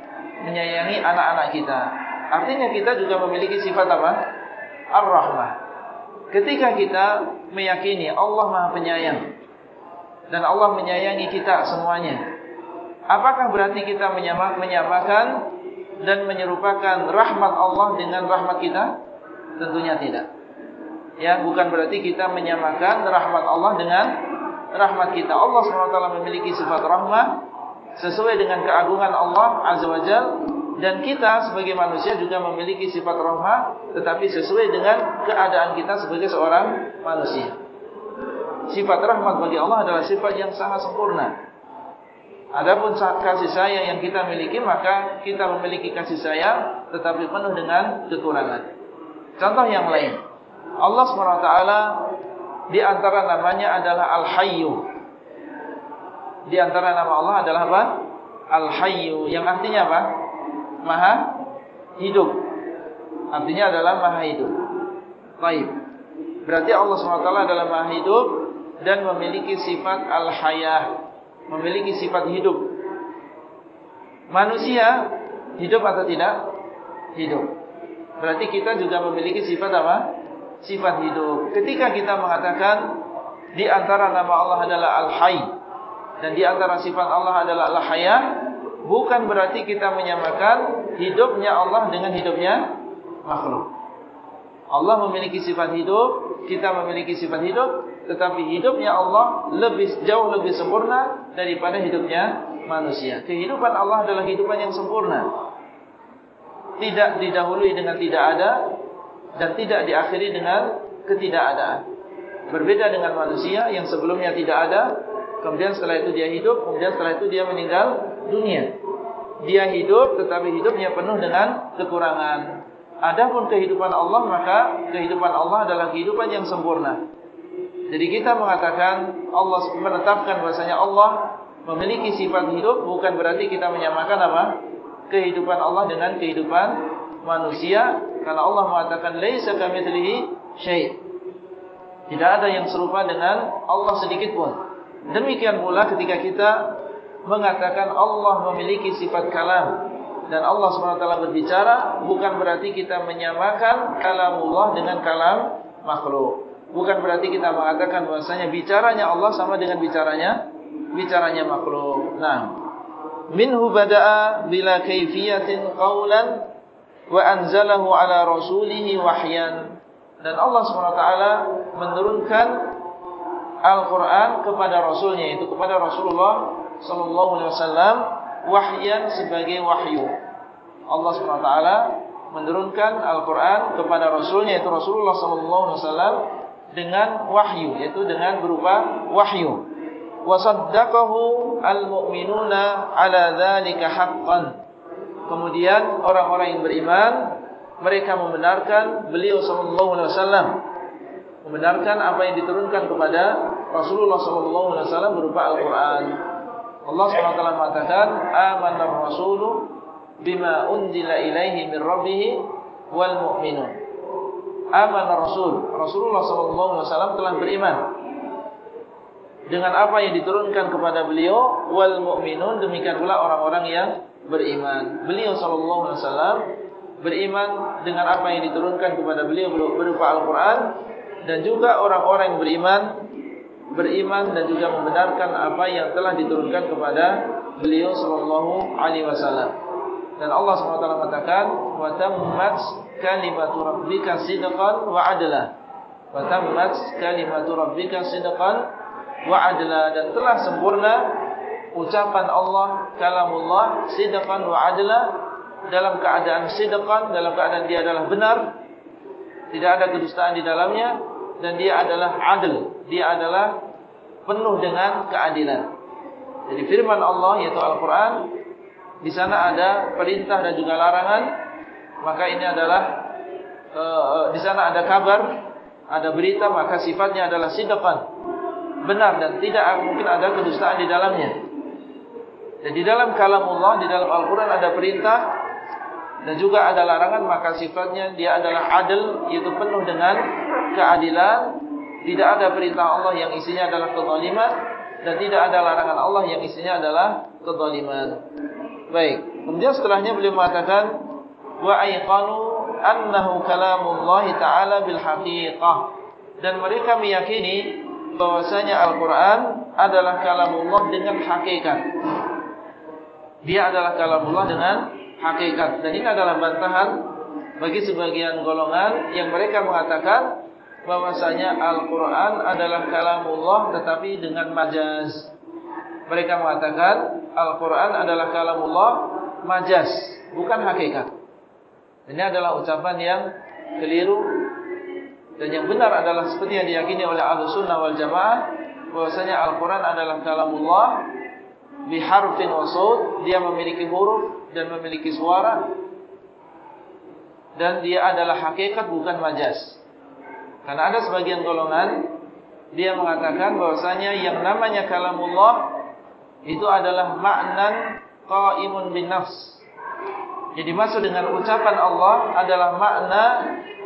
menyayangi anak-anak kita. Artinya kita juga memiliki sifat apa? Ar-Rahmah. Ketika kita meyakini Allah Maha Penyayang dan Allah menyayangi kita semuanya, apakah berarti kita menyamakan dan menyerupakan rahmat Allah dengan rahmat kita? Tentunya tidak. Ya, bukan berarti kita menyamakan rahmat Allah dengan rahmat kita. Allah SWT memiliki sifat rahmat sesuai dengan keagungan Allah Azza wa Jal dan kita sebagai manusia juga memiliki sifat rahmat tetapi sesuai dengan keadaan kita sebagai seorang manusia. Sifat rahmat bagi Allah adalah sifat yang sangat sempurna. Adapun kasih sayang yang kita miliki maka kita memiliki kasih sayang tetapi penuh dengan kekurangan. Contoh yang lain. Allah SWT di antara namanya adalah Al-Hayyu. Di antara nama Allah adalah apa? Al-Hayyu yang artinya apa? Maha hidup. Artinya adalah maha hidup. Baik. Berarti Allah SWT adalah maha hidup dan memiliki sifat Al-Hayah memiliki sifat hidup. Manusia hidup atau tidak? Hidup. Berarti kita juga memiliki sifat apa? Sifat hidup. Ketika kita mengatakan di antara nama Allah adalah Al-Hayy dan di antara sifat Allah adalah Al-Hayah, bukan berarti kita menyamakan hidupnya Allah dengan hidupnya makhluk. Allah memiliki sifat hidup, kita memiliki sifat hidup, tetapi hidupnya Allah lebih jauh lebih sempurna daripada hidupnya manusia. Kehidupan Allah adalah kehidupan yang sempurna. Tidak didahului dengan tidak ada dan tidak diakhiri dengan ketidakadaan. Berbeda dengan manusia yang sebelumnya tidak ada, kemudian setelah itu dia hidup, kemudian setelah itu dia meninggal dunia. Dia hidup tetapi hidupnya penuh dengan kekurangan. Adapun kehidupan Allah maka kehidupan Allah adalah kehidupan yang sempurna. Jadi kita mengatakan Allah menetapkan bahasanya Allah memiliki sifat hidup bukan berarti kita menyamakan apa? Kehidupan Allah dengan kehidupan manusia karena Allah mengatakan laisa kamitslihi syai'. Tidak ada yang serupa dengan Allah sedikit pun. Demikian pula ketika kita mengatakan Allah memiliki sifat kalam dan Allah SWT berbicara bukan berarti kita menyamakan kalamullah dengan kalam makhluk. Bukan berarti kita mengatakan bahasanya bicaranya Allah sama dengan bicaranya bicaranya makhluk. Nah, minhu bada'a bila kaifiyatin qawlan wa anzalahu ala rasulihi wahyan. Dan Allah SWT menurunkan Al-Quran kepada Rasulnya itu kepada Rasulullah Wasallam wahyan sebagai wahyu. Allah SWT menurunkan Al-Quran kepada Rasulnya itu Rasulullah Wasallam dengan wahyu, yaitu dengan berupa wahyu. Wasaddaqahu al-mu'minuna ala dzalika haqqan. Kemudian orang-orang yang beriman mereka membenarkan beliau sallallahu alaihi wasallam membenarkan apa yang diturunkan kepada Rasulullah sallallahu alaihi wasallam berupa Al-Qur'an. Allah SWT mengatakan amanar rasulu bima unzila ilaihi min rabbih wal mu'minun. Amanar rasul, Rasulullah wasallam telah beriman dengan apa yang diturunkan kepada beliau wal mu'minun demikian pula orang-orang yang beriman. Beliau wasallam beriman dengan apa yang diturunkan kepada beliau berupa Al-Quran dan juga orang-orang yang beriman beriman dan juga membenarkan apa yang telah diturunkan kepada beliau sallallahu alaihi wasallam. Dan Allah SWT rabbika sidqan wa adla. Wa tammat kalimatu rabbika sidqan wa adla dan telah sempurna ucapan Allah kalamullah wa adla dalam keadaan sidqan, dalam keadaan dia adalah benar, tidak ada kedustaan di dalamnya, dan dia adalah adil, dia adalah penuh dengan keadilan. Jadi firman Allah yaitu Al-Quran, di sana ada perintah dan juga larangan, maka ini adalah uh, di sana ada kabar, ada berita, maka sifatnya adalah sidqan, benar dan tidak mungkin ada kedustaan di dalamnya. Jadi dalam kalam Allah, di dalam Al-Quran ada perintah, dan juga ada larangan maka sifatnya dia adalah adil yaitu penuh dengan keadilan. Tidak ada perintah Allah yang isinya adalah kezaliman dan tidak ada larangan Allah yang isinya adalah kezaliman baik kemudian setelahnya beliau mengatakan wa aiqanu annahu kalamullah taala bil haqiqah dan mereka meyakini bahwasanya Al-Qur'an adalah kalamullah dengan hakikat dia adalah kalamullah dengan hakikat. Dan ini adalah bantahan bagi sebagian golongan yang mereka mengatakan bahwasanya Al-Quran adalah kalamullah tetapi dengan majaz. Mereka mengatakan Al-Quran adalah kalamullah majaz, bukan hakikat. Ini adalah ucapan yang keliru dan yang benar adalah seperti yang diyakini oleh Ahlussunnah wal Jamaah bahwasanya Al-Quran adalah kalamullah biharfin wa saut, dia memiliki huruf dan memiliki suara dan dia adalah hakikat bukan majaz. Karena ada sebagian golongan dia mengatakan bahwasanya yang namanya kalamullah itu adalah maknan qaimun bin nafs. Jadi maksud dengan ucapan Allah adalah makna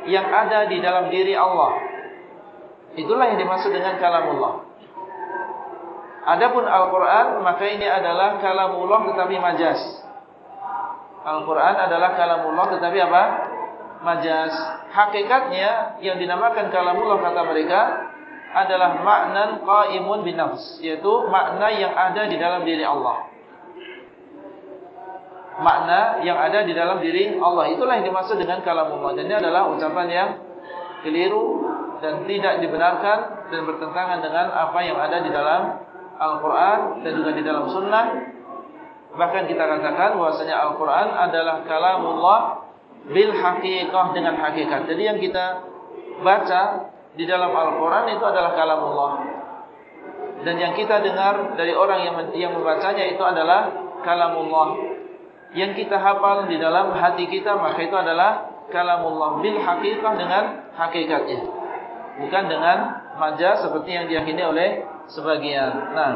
yang ada di dalam diri Allah. Itulah yang dimaksud dengan kalamullah. Adapun Al-Quran maka ini adalah kalamullah tetapi majaz. Al-Quran adalah kalamullah tetapi apa? Majaz. Hakikatnya yang dinamakan kalamullah kata mereka adalah maknan qaimun bin nafs. Yaitu makna yang ada di dalam diri Allah. Makna yang ada di dalam diri Allah. Itulah yang dimaksud dengan kalamullah. Dan ini adalah ucapan yang keliru dan tidak dibenarkan dan bertentangan dengan apa yang ada di dalam Al-Quran dan juga di dalam sunnah Bahkan kita katakan bahwasanya Al-Quran adalah kalamullah bil haqiqah dengan hakikat. Jadi yang kita baca di dalam Al-Quran itu adalah kalamullah. Dan yang kita dengar dari orang yang yang membacanya itu adalah kalamullah. Yang kita hafal di dalam hati kita maka itu adalah kalamullah bil haqiqah dengan hakikatnya. Bukan dengan majaz seperti yang diyakini oleh sebagian. Nah,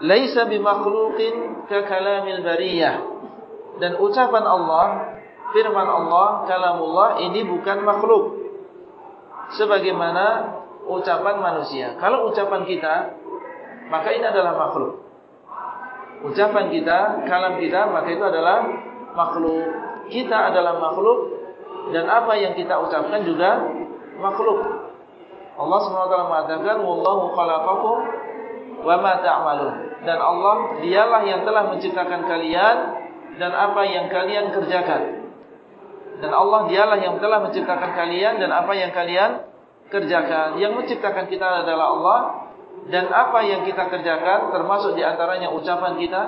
laisa bimakhluqin ka kalamil bariyah dan ucapan Allah firman Allah kalamullah ini bukan makhluk sebagaimana ucapan manusia. Kalau ucapan kita maka ini adalah makhluk. Ucapan kita kalam kita maka itu adalah makhluk. Kita adalah makhluk dan apa yang kita ucapkan juga makhluk. Allah SWT mengatakan wallahu khalaqakum wa ma ta'malun. Dan Allah dialah yang telah menciptakan kalian dan apa yang kalian kerjakan. Dan Allah dialah yang telah menciptakan kalian dan apa yang kalian kerjakan. Yang menciptakan kita adalah Allah dan apa yang kita kerjakan termasuk di antaranya ucapan kita,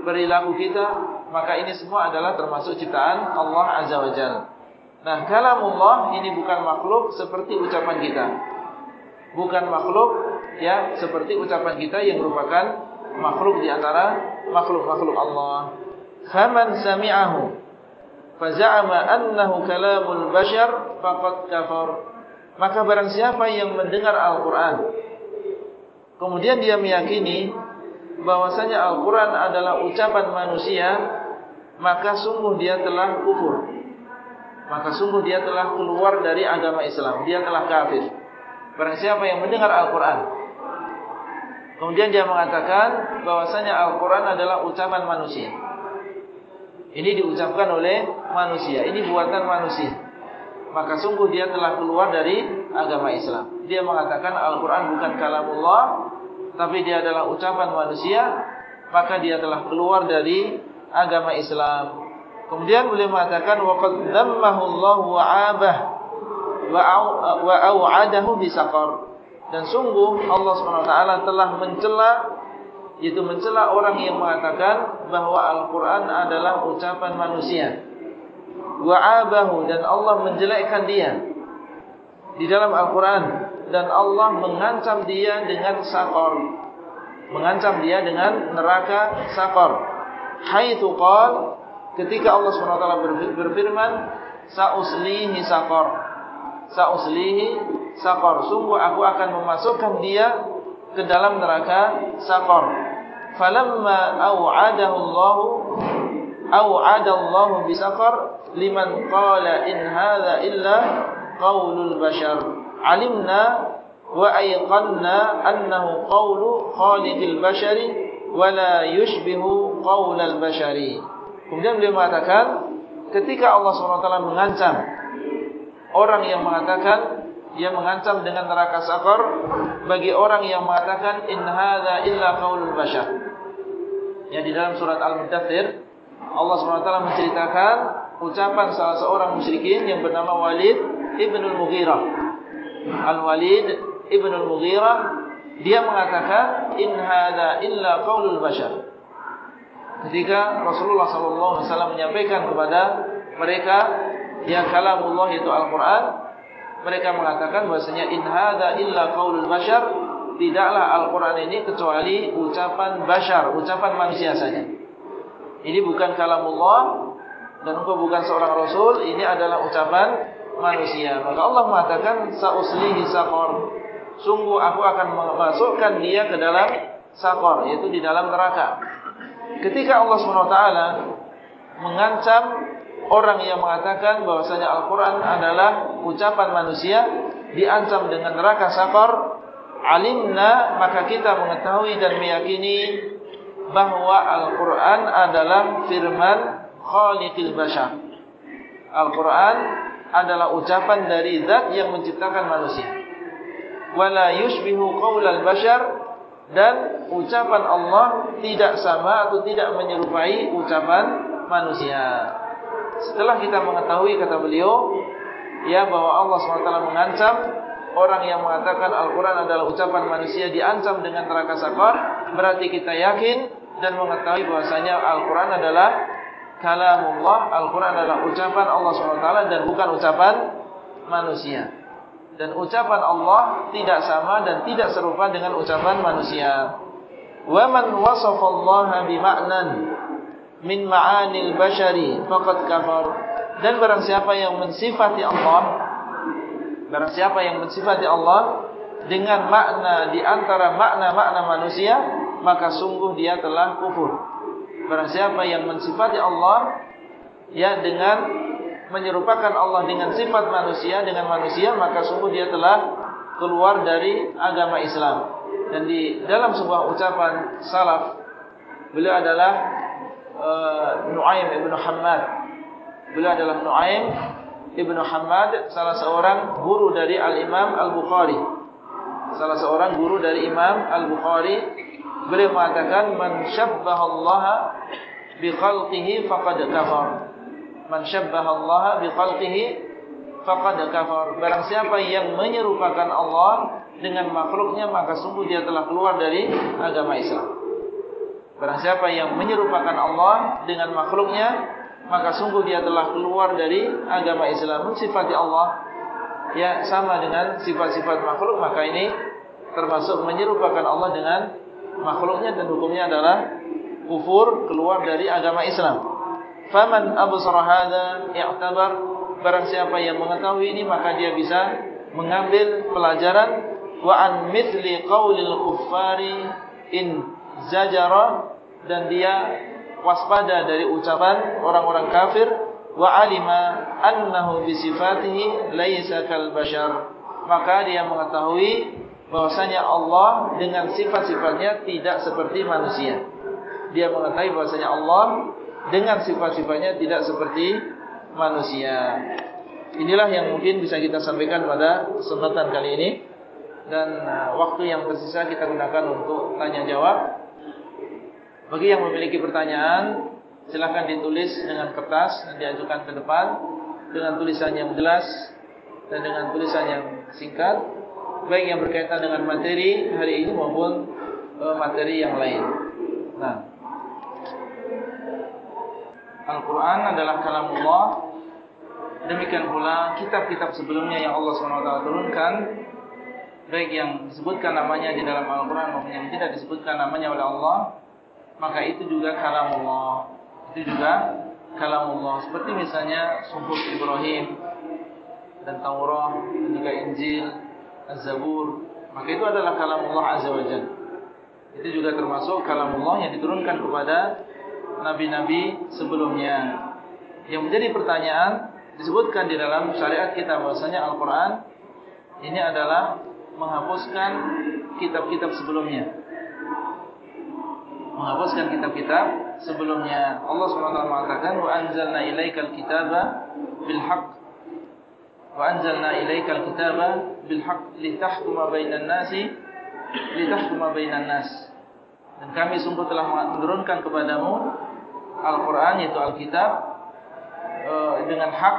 perilaku kita, maka ini semua adalah termasuk ciptaan Allah Azza wa Jalla. Nah, kalamullah ini bukan makhluk seperti ucapan kita. Bukan makhluk ya seperti ucapan kita yang merupakan makhluk di antara makhluk-makhluk Allah. Faman sami'ahu faza'ama annahu kalamul bashar faqad kafar. Maka barang siapa yang mendengar Al-Qur'an kemudian dia meyakini bahwasanya Al-Qur'an adalah ucapan manusia, maka sungguh dia telah kufur maka sungguh dia telah keluar dari agama Islam. Dia telah kafir. Barang siapa yang mendengar Al-Quran. Kemudian dia mengatakan bahwasanya Al-Quran adalah ucapan manusia. Ini diucapkan oleh manusia. Ini buatan manusia. Maka sungguh dia telah keluar dari agama Islam. Dia mengatakan Al-Quran bukan kalamullah. Tapi dia adalah ucapan manusia. Maka dia telah keluar dari agama Islam. Kemudian beliau mengatakan Allah wa 'abah wa au'adahu bisaqar. Dan sungguh Allah SWT telah mencela yaitu mencela orang yang mengatakan bahwa Al-Qur'an adalah ucapan manusia. Wa 'abahu dan Allah menjelekkan dia di dalam Al-Qur'an dan Allah mengancam dia dengan saqar. Mengancam dia dengan neraka saqar. Haitsu qala ketika Allah SWT berfirman sauslihi saqar sauslihi saqar sungguh aku akan memasukkan dia ke dalam neraka saqar falamma au'adahu Allah au'ada Allah bisaqar liman qala in hadza illa qaulul bashar alimna wa ayqanna annahu qaulu khaliqil bashari wala yushbihu qaulal bashari Kemudian beliau mengatakan ketika Allah SWT mengancam orang yang mengatakan dia mengancam dengan neraka sakor bagi orang yang mengatakan in hadza illa qaulul bashar. Ya di dalam surat Al-Mudaththir Allah SWT menceritakan ucapan salah seorang musyrikin yang bernama Walid ibn al-Mughirah. Al-Walid ibn al-Mughirah dia mengatakan in hadza illa qaulul bashar ketika Rasulullah SAW menyampaikan kepada mereka yang kalamullah itu Al-Quran mereka mengatakan bahasanya in hadza illa qaulul bashar tidaklah Al-Quran ini kecuali ucapan bashar ucapan manusia saja. Ini bukan kalamullah dan engkau bukan seorang rasul ini adalah ucapan manusia. Maka Allah mengatakan sauslihi saqar. Sungguh aku akan memasukkan dia ke dalam saqar yaitu di dalam neraka. Ketika Allah SWT mengancam orang yang mengatakan bahwasanya Al-Quran adalah ucapan manusia diancam dengan neraka sakor alimna maka kita mengetahui dan meyakini bahwa Al-Quran adalah firman khaliqil bashar Al-Quran adalah ucapan dari zat yang menciptakan manusia wala yushbihu qawlal bashar dan ucapan Allah tidak sama atau tidak menyerupai ucapan manusia. Setelah kita mengetahui kata beliau ya bahwa Allah SWT mengancam orang yang mengatakan Al-Qur'an adalah ucapan manusia diancam dengan neraka sakar, berarti kita yakin dan mengetahui bahwasanya Al-Qur'an adalah kalamullah, Al-Qur'an adalah ucapan Allah SWT dan bukan ucapan manusia dan ucapan Allah tidak sama dan tidak serupa dengan ucapan manusia. Wasafa Allah bi ma'nan min ma'anil bashari faqad kafar. Dan barang siapa yang mensifati Allah barang siapa yang mensifati Allah dengan makna di antara makna-makna manusia maka sungguh dia telah kufur. Barang siapa yang mensifati Allah ya dengan menyerupakan Allah dengan sifat manusia dengan manusia maka sungguh dia telah keluar dari agama Islam dan di dalam sebuah ucapan salaf beliau adalah uh, Nuaim ibn Hamad beliau adalah Nuaim ibn Hamad salah seorang guru dari Al-Imam Al-Bukhari salah seorang guru dari Imam Al-Bukhari beliau mengatakan man syabbaha Allah bi khalqihi faqad kafar man syabbaha Allah bi khalqihi faqad kafar. Barang siapa yang menyerupakan Allah dengan makhluknya maka sungguh dia telah keluar dari agama Islam. Barang siapa yang menyerupakan Allah dengan makhluknya maka sungguh dia telah keluar dari agama Islam. Sifat Allah ya sama dengan sifat-sifat makhluk maka ini termasuk menyerupakan Allah dengan makhluknya dan hukumnya adalah kufur keluar dari agama Islam. Faman absara hadza i'tabar barang siapa yang mengetahui ini maka dia bisa mengambil pelajaran wa an mithli qaulil kuffari in zajara dan dia waspada dari ucapan orang-orang kafir wa alima annahu bi sifatihi laisa kal bashar. Maka dia mengetahui bahwasanya Allah dengan sifat-sifatnya tidak seperti manusia. Dia mengetahui bahwasanya Allah dengan sifat-sifatnya tidak seperti manusia. Inilah yang mungkin bisa kita sampaikan pada kesempatan kali ini. Dan uh, waktu yang tersisa kita gunakan untuk tanya jawab. Bagi yang memiliki pertanyaan, silakan ditulis dengan kertas dan diajukan ke depan dengan tulisan yang jelas dan dengan tulisan yang singkat, baik yang berkaitan dengan materi hari ini maupun uh, materi yang lain. Nah, Al-Quran adalah kalam Allah. Demikian pula kitab-kitab sebelumnya yang Allah SWT turunkan baik yang disebutkan namanya di dalam Al-Quran maupun yang tidak disebutkan namanya oleh Allah maka itu juga kalam Allah itu juga kalam Allah seperti misalnya suhuf Ibrahim dan Taurat dan juga Injil Az-Zabur. Maka itu adalah kalam Allah Azza wa Jal itu juga termasuk kalam Allah yang diturunkan kepada Nabi-Nabi sebelumnya. Yang menjadi pertanyaan disebutkan di dalam syariat kita bahasanya Al-Quran ini adalah menghapuskan kitab-kitab sebelumnya. Menghapuskan kitab-kitab sebelumnya. Allah SWT mengatakan wa anzalna ilaikal kitaba bil haqq wa anzalna ilaikal kitaba bil haqq litahkuma bainan nasi litahkuma bainan nas. Dan kami sungguh telah menurunkan kepadamu Al-Qur'an yaitu Al-Kitab eh, dengan hak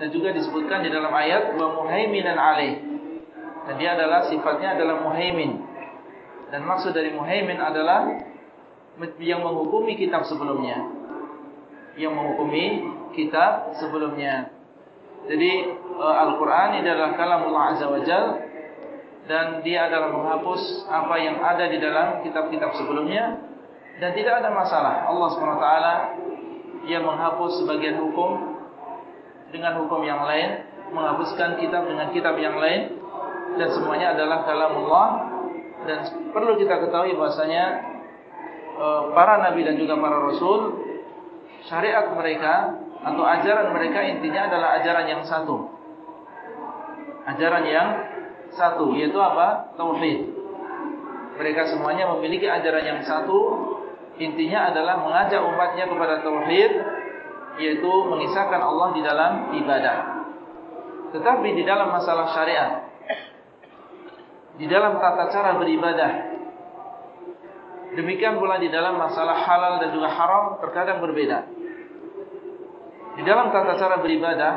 dan juga disebutkan di dalam ayat wa muhaiminan alaih dan dia adalah sifatnya adalah muhaimin. Dan maksud dari muhaimin adalah yang menghukumi kitab sebelumnya. Yang menghukumi kitab sebelumnya. Jadi uh, Al-Quran adalah kalam Allah Azza wa Jal dan dia adalah menghapus apa yang ada di dalam kitab-kitab sebelumnya dan tidak ada masalah. Allah SWT yang menghapus sebagian hukum dengan hukum yang lain, menghapuskan kitab dengan kitab yang lain dan semuanya adalah kalamullah dan perlu kita ketahui bahasanya para nabi dan juga para rasul syariat mereka atau ajaran mereka intinya adalah ajaran yang satu. Ajaran yang satu yaitu apa? Tauhid. Mereka semuanya memiliki ajaran yang satu. Intinya adalah mengajak umatnya kepada tauhid yaitu mengisahkan Allah di dalam ibadah. Tetapi di dalam masalah syariat di dalam tata cara beribadah. Demikian pula di dalam masalah halal dan juga haram terkadang berbeda. Di dalam tata cara beribadah,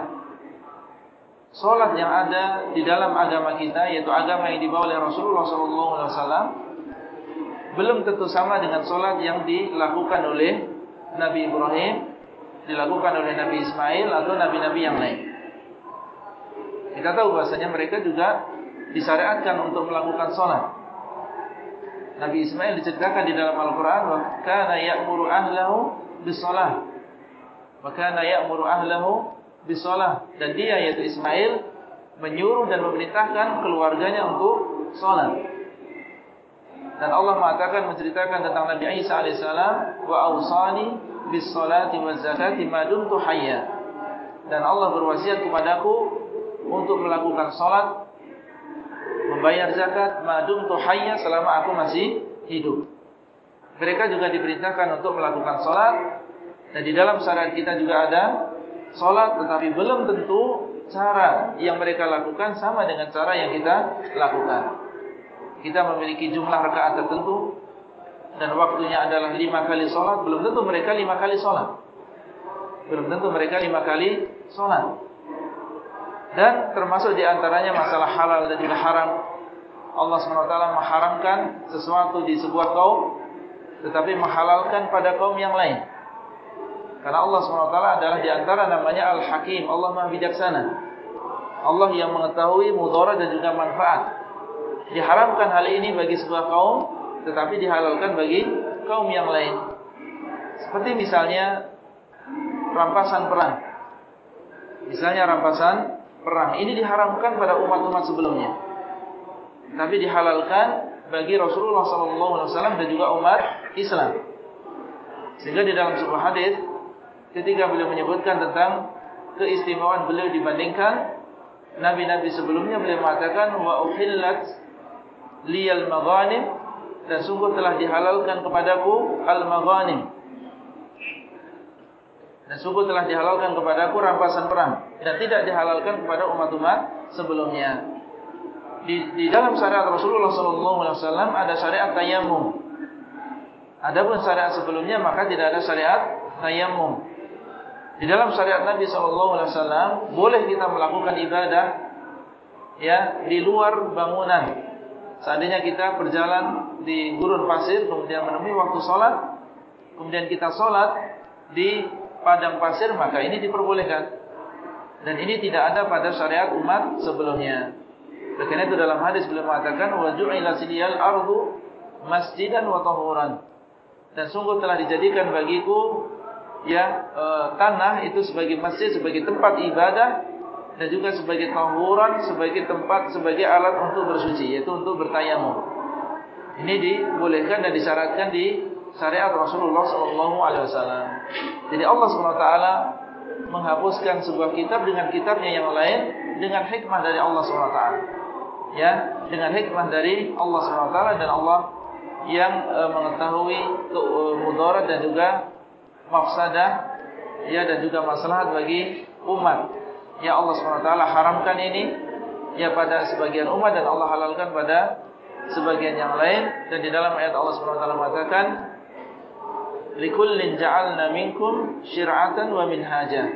solat yang ada di dalam agama kita, yaitu agama yang dibawa oleh Rasulullah SAW, belum tentu sama dengan solat yang dilakukan oleh Nabi Ibrahim, dilakukan oleh Nabi Ismail atau Nabi-Nabi yang lain. Kita tahu bahasanya mereka juga disyariatkan untuk melakukan solat. Nabi Ismail diceritakan di dalam Al-Quran, wa kana ya'muru ahlahu bisalah. Wa kana ya'muru ahlahu bisalah. Dan dia yaitu Ismail menyuruh dan memerintahkan keluarganya untuk solat. Dan Allah mengatakan menceritakan tentang Nabi Isa alaihissalam wa awsani bis salati waz zakati ma dumtu hayya. Dan Allah berwasiat kepadaku untuk melakukan salat membayar zakat madum tuhayya selama aku masih hidup. Mereka juga diperintahkan untuk melakukan solat dan di dalam syariat kita juga ada solat, tetapi belum tentu cara yang mereka lakukan sama dengan cara yang kita lakukan. Kita memiliki jumlah rakaat tertentu dan waktunya adalah lima kali solat, belum tentu mereka lima kali solat. Belum tentu mereka lima kali solat. Dan termasuk di antaranya masalah halal dan juga haram. Allah SWT mengharamkan sesuatu di sebuah kaum. Tetapi menghalalkan pada kaum yang lain. Karena Allah SWT adalah di antara namanya Al-Hakim. Allah maha bijaksana. Allah yang mengetahui mudarat dan juga manfaat. Diharamkan hal ini bagi sebuah kaum. Tetapi dihalalkan bagi kaum yang lain. Seperti misalnya rampasan perang. Misalnya rampasan perang. Ini diharamkan pada umat-umat sebelumnya. Tapi dihalalkan bagi Rasulullah SAW dan juga umat Islam. Sehingga di dalam sebuah hadis ketika beliau menyebutkan tentang keistimewaan beliau dibandingkan nabi-nabi sebelumnya beliau mengatakan wa uhillat liyal maghanim dan sungguh telah dihalalkan kepadaku al maghanim dan sungguh telah dihalalkan kepada aku rampasan perang dan tidak dihalalkan kepada umat-umat sebelumnya. Di, di dalam syariat Rasulullah SAW ada syariat tayammum. Adapun syariat sebelumnya maka tidak ada syariat tayammum. Di dalam syariat Nabi SAW boleh kita melakukan ibadah ya di luar bangunan. Seandainya kita berjalan di gurun pasir kemudian menemui waktu sholat, kemudian kita sholat di padang pasir maka ini diperbolehkan dan ini tidak ada pada syariat umat sebelumnya. Karena itu dalam hadis beliau mengatakan wa ju'ila siliyal ardu masjidan wa tahuran. Dan sungguh telah dijadikan bagiku ya e, tanah itu sebagai masjid, sebagai tempat ibadah dan juga sebagai tahuran, sebagai tempat sebagai alat untuk bersuci yaitu untuk bertayamum. Ini dibolehkan dan disyaratkan di syariat Rasulullah SAW. Jadi Allah SWT menghapuskan sebuah kitab dengan kitabnya yang lain dengan hikmah dari Allah SWT. Ya, dengan hikmah dari Allah SWT dan Allah yang e, mengetahui kemudarat dan juga mafsadah ya dan juga maslahat bagi umat. Ya Allah SWT haramkan ini ya pada sebagian umat dan Allah halalkan pada sebagian yang lain dan di dalam ayat Allah SWT mengatakan likullin ja'alna minkum syir'atan wa minhaja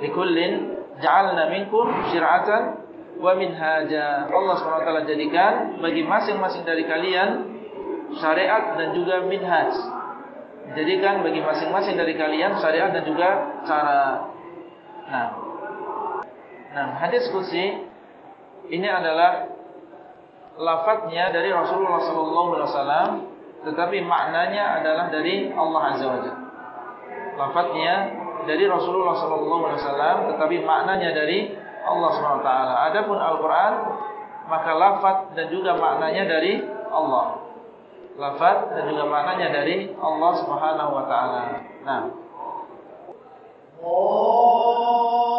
likullin ja'alna minkum syir'atan wa minhaja Allah SWT jadikan bagi masing-masing dari kalian syariat dan juga minhaj. Jadikan bagi masing-masing dari kalian syariat dan juga cara. Nah. Nah hadis kursi ini adalah lafadznya dari Rasulullah wasallam tetapi maknanya adalah dari Allah Azza wa Jalla. Lafadznya dari Rasulullah sallallahu alaihi wasallam tetapi maknanya dari Allah Subhanahu wa taala. Adapun Al-Qur'an maka lafaz dan juga maknanya dari Allah. Lafaz dan juga maknanya dari Allah Subhanahu wa taala. Nah. Oh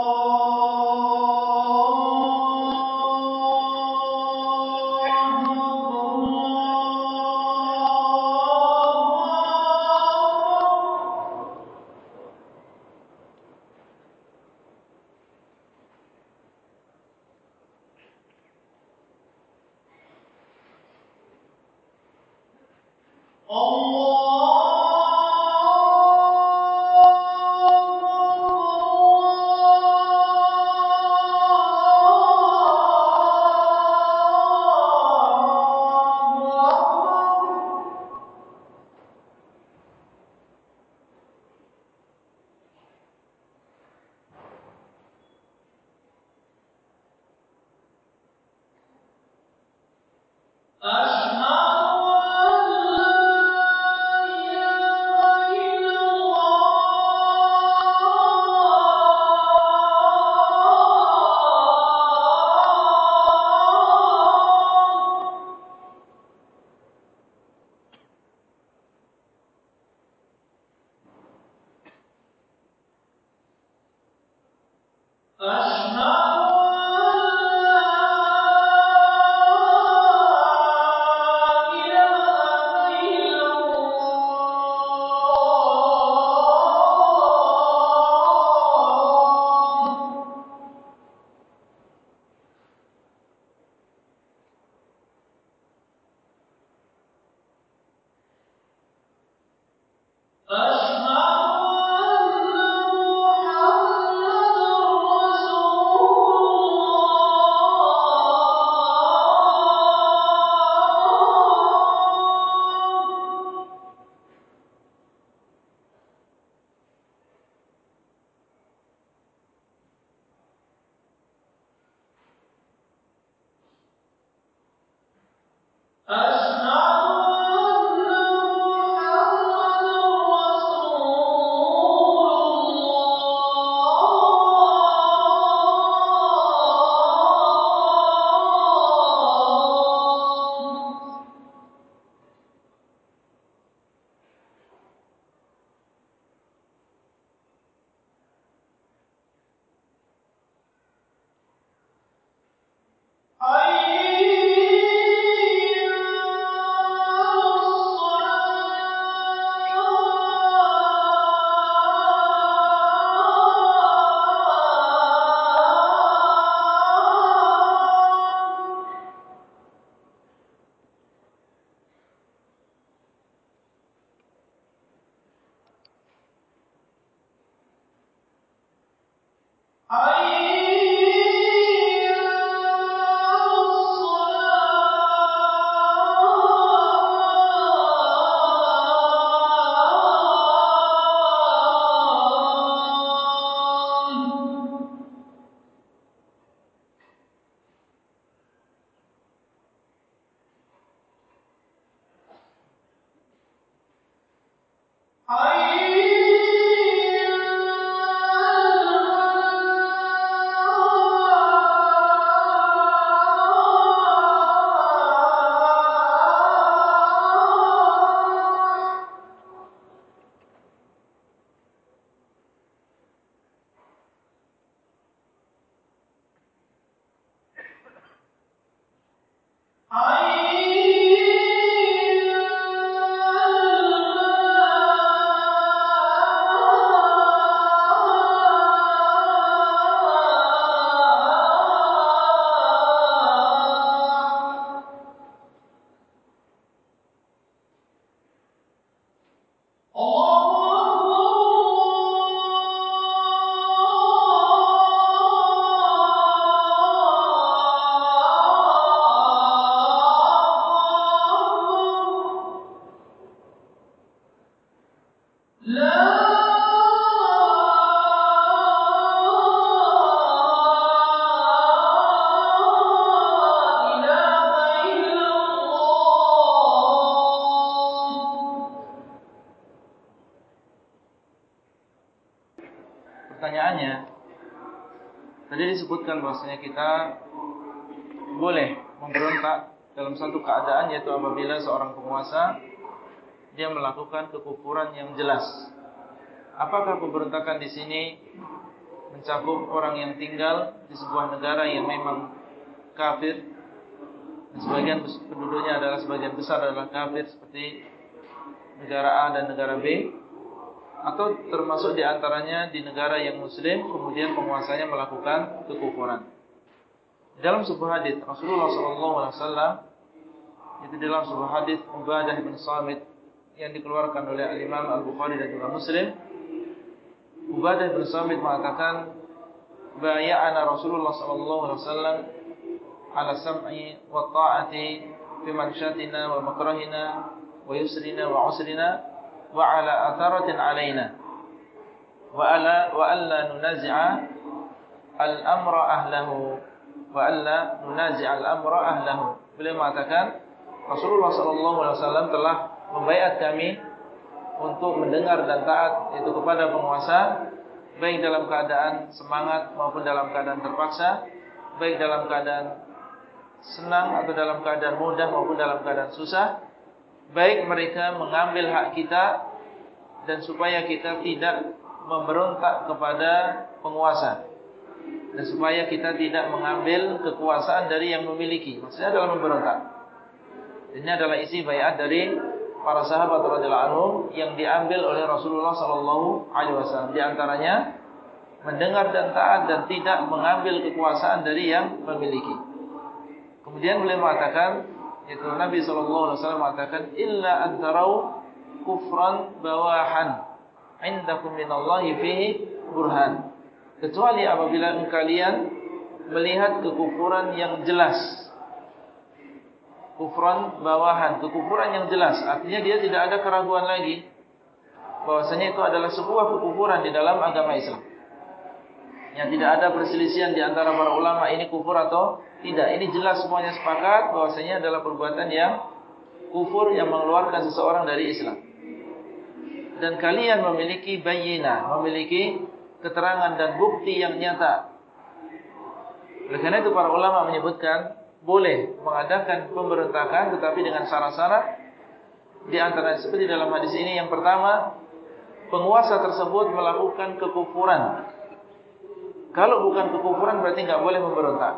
bahasanya kita boleh memberontak dalam satu keadaan yaitu apabila seorang penguasa dia melakukan kekufuran yang jelas. Apakah pemberontakan di sini mencakup orang yang tinggal di sebuah negara yang memang kafir dan sebagian penduduknya adalah sebagian besar adalah kafir seperti negara A dan negara B atau termasuk di antaranya di negara yang muslim kemudian penguasanya melakukan kekufuran dalam sebuah hadis Rasulullah SAW itu dalam sebuah hadis Ubadah bin Samit yang dikeluarkan oleh Imam Al-Bukhari dan juga Muslim. Ubadah bin Samit mengatakan bayana Rasulullah sallallahu alaihi wasallam ala sam'i wa ta'ati fi manshatina wa makrahina wa yusrina wa usrina wa ala atharatin alaina wa ala wa alla nunazi'a al-amra ahlahu wa alla nunazi'al amra ahlahu. Beliau mengatakan Rasulullah sallallahu alaihi wasallam telah membaiat kami untuk mendengar dan taat itu kepada penguasa baik dalam keadaan semangat maupun dalam keadaan terpaksa, baik dalam keadaan senang atau dalam keadaan mudah maupun dalam keadaan susah, baik mereka mengambil hak kita dan supaya kita tidak memberontak kepada penguasa dan supaya kita tidak mengambil kekuasaan dari yang memiliki. Maksudnya adalah memberontak. Ini adalah isi bayat dari para sahabat radhiyallahu anhum yang diambil oleh Rasulullah sallallahu alaihi wasallam. Di antaranya mendengar dan taat dan tidak mengambil kekuasaan dari yang memiliki. Kemudian beliau mengatakan itu Nabi SAW mengatakan illa antarau kufran bawahan. Indakum minallahi fihi burhan kecuali apabila kalian melihat kekufuran yang jelas kufran bawahan kekufuran yang jelas artinya dia tidak ada keraguan lagi bahwasanya itu adalah sebuah kekufuran di dalam agama Islam yang tidak ada perselisihan di antara para ulama ini kufur atau tidak. Ini jelas semuanya sepakat bahwasanya adalah perbuatan yang kufur yang mengeluarkan seseorang dari Islam. Dan kalian memiliki bayina, memiliki keterangan dan bukti yang nyata. Oleh karena itu para ulama menyebutkan boleh mengadakan pemberontakan tetapi dengan syarat-syarat di antara seperti dalam hadis ini yang pertama penguasa tersebut melakukan kekufuran. Kalau bukan kekufuran berarti enggak boleh memberontak.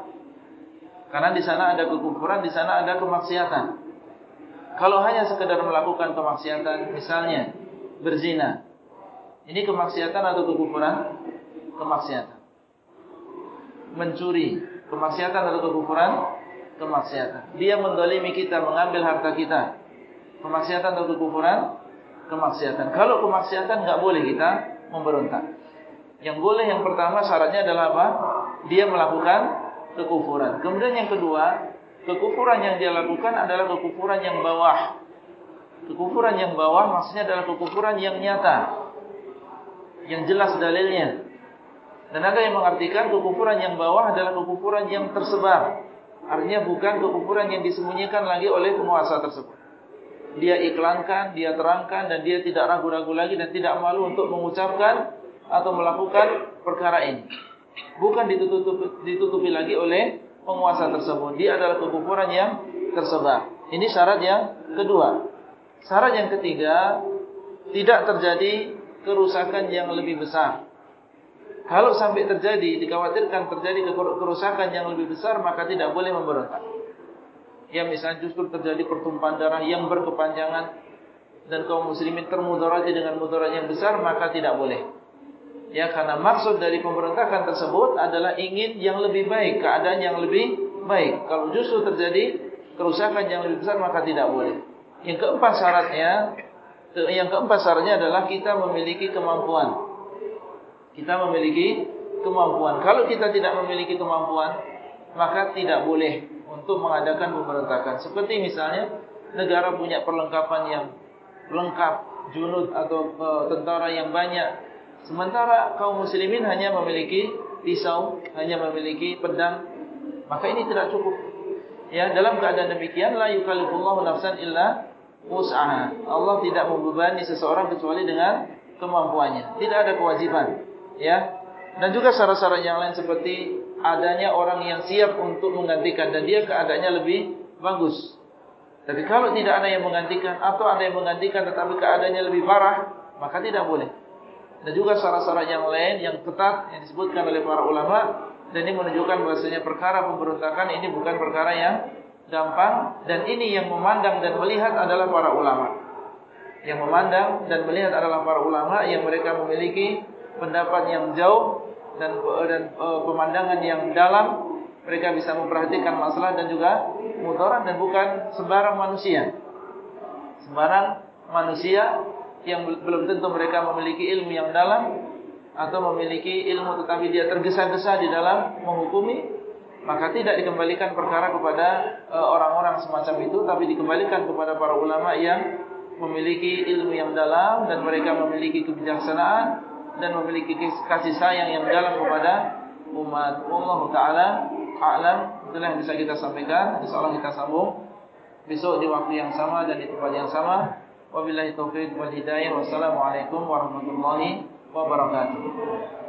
Karena di sana ada kekufuran, di sana ada kemaksiatan. Kalau hanya sekedar melakukan kemaksiatan, misalnya berzina. Ini kemaksiatan atau kekufuran? Kemaksiatan. Mencuri, kemaksiatan atau kekufuran? Kemaksiatan. Dia mendolimi kita, mengambil harta kita. Kemaksiatan atau kekufuran? Kemaksiatan. Kalau kemaksiatan enggak boleh kita memberontak. Yang boleh yang pertama syaratnya adalah apa? Dia melakukan kekufuran. Kemudian yang kedua, kekufuran yang dia lakukan adalah kekufuran yang bawah. Kekufuran yang bawah maksudnya adalah kekufuran yang nyata. Yang jelas dalilnya. Dan ada yang mengartikan kekufuran yang bawah adalah kekufuran yang tersebar. Artinya bukan kekufuran yang disembunyikan lagi oleh penguasa tersebut dia iklankan, dia terangkan dan dia tidak ragu-ragu lagi dan tidak malu untuk mengucapkan atau melakukan perkara ini. Bukan ditutupi, ditutupi lagi oleh penguasa tersebut. Dia adalah kekufuran yang tersebar. Ini syarat yang kedua. Syarat yang ketiga, tidak terjadi kerusakan yang lebih besar. Kalau sampai terjadi, dikhawatirkan terjadi kerusakan yang lebih besar, maka tidak boleh memberontak yang misalnya justru terjadi pertumpahan darah yang berkepanjangan dan kaum muslimin termudarati dengan mudarat yang besar maka tidak boleh. Ya karena maksud dari pemberontakan tersebut adalah ingin yang lebih baik, keadaan yang lebih baik. Kalau justru terjadi kerusakan yang lebih besar maka tidak boleh. Yang keempat syaratnya yang keempat syaratnya adalah kita memiliki kemampuan. Kita memiliki kemampuan. Kalau kita tidak memiliki kemampuan maka tidak boleh untuk mengadakan pemberontakan. Seperti misalnya negara punya perlengkapan yang lengkap, junud atau uh, tentara yang banyak. Sementara kaum muslimin hanya memiliki pisau, hanya memiliki pedang, maka ini tidak cukup. Ya, dalam keadaan demikian la yukallifullahu nafsan illa wus'aha. Allah tidak membebani seseorang kecuali dengan kemampuannya. Tidak ada kewajiban. Ya. Dan juga syarat-syarat yang lain seperti adanya orang yang siap untuk menggantikan dan dia keadaannya lebih bagus. Tapi kalau tidak ada yang menggantikan atau ada yang menggantikan tetapi keadaannya lebih parah, maka tidak boleh. Dan juga syarat-syarat yang lain yang ketat yang disebutkan oleh para ulama dan ini menunjukkan bahasanya perkara pemberontakan ini bukan perkara yang gampang dan ini yang memandang dan melihat adalah para ulama. Yang memandang dan melihat adalah para ulama yang mereka memiliki pendapat yang jauh dan dan uh, pemandangan yang dalam mereka bisa memperhatikan masalah dan juga mudarat dan bukan sembarang manusia. Sembarang manusia yang belum tentu mereka memiliki ilmu yang dalam atau memiliki ilmu tetapi dia tergesa-gesa di dalam menghukumi maka tidak dikembalikan perkara kepada uh, orang-orang semacam itu tapi dikembalikan kepada para ulama yang memiliki ilmu yang dalam dan mereka memiliki kebijaksanaan dan memiliki kasih sayang yang dalam kepada umat. Allah Taala a'lam. Itulah yang bisa kita sampaikan. Insyaallah kita sambung besok di waktu yang sama dan di tempat yang sama. Wabillahi taufiq wal hidayah. Wassalamualaikum warahmatullahi wabarakatuh.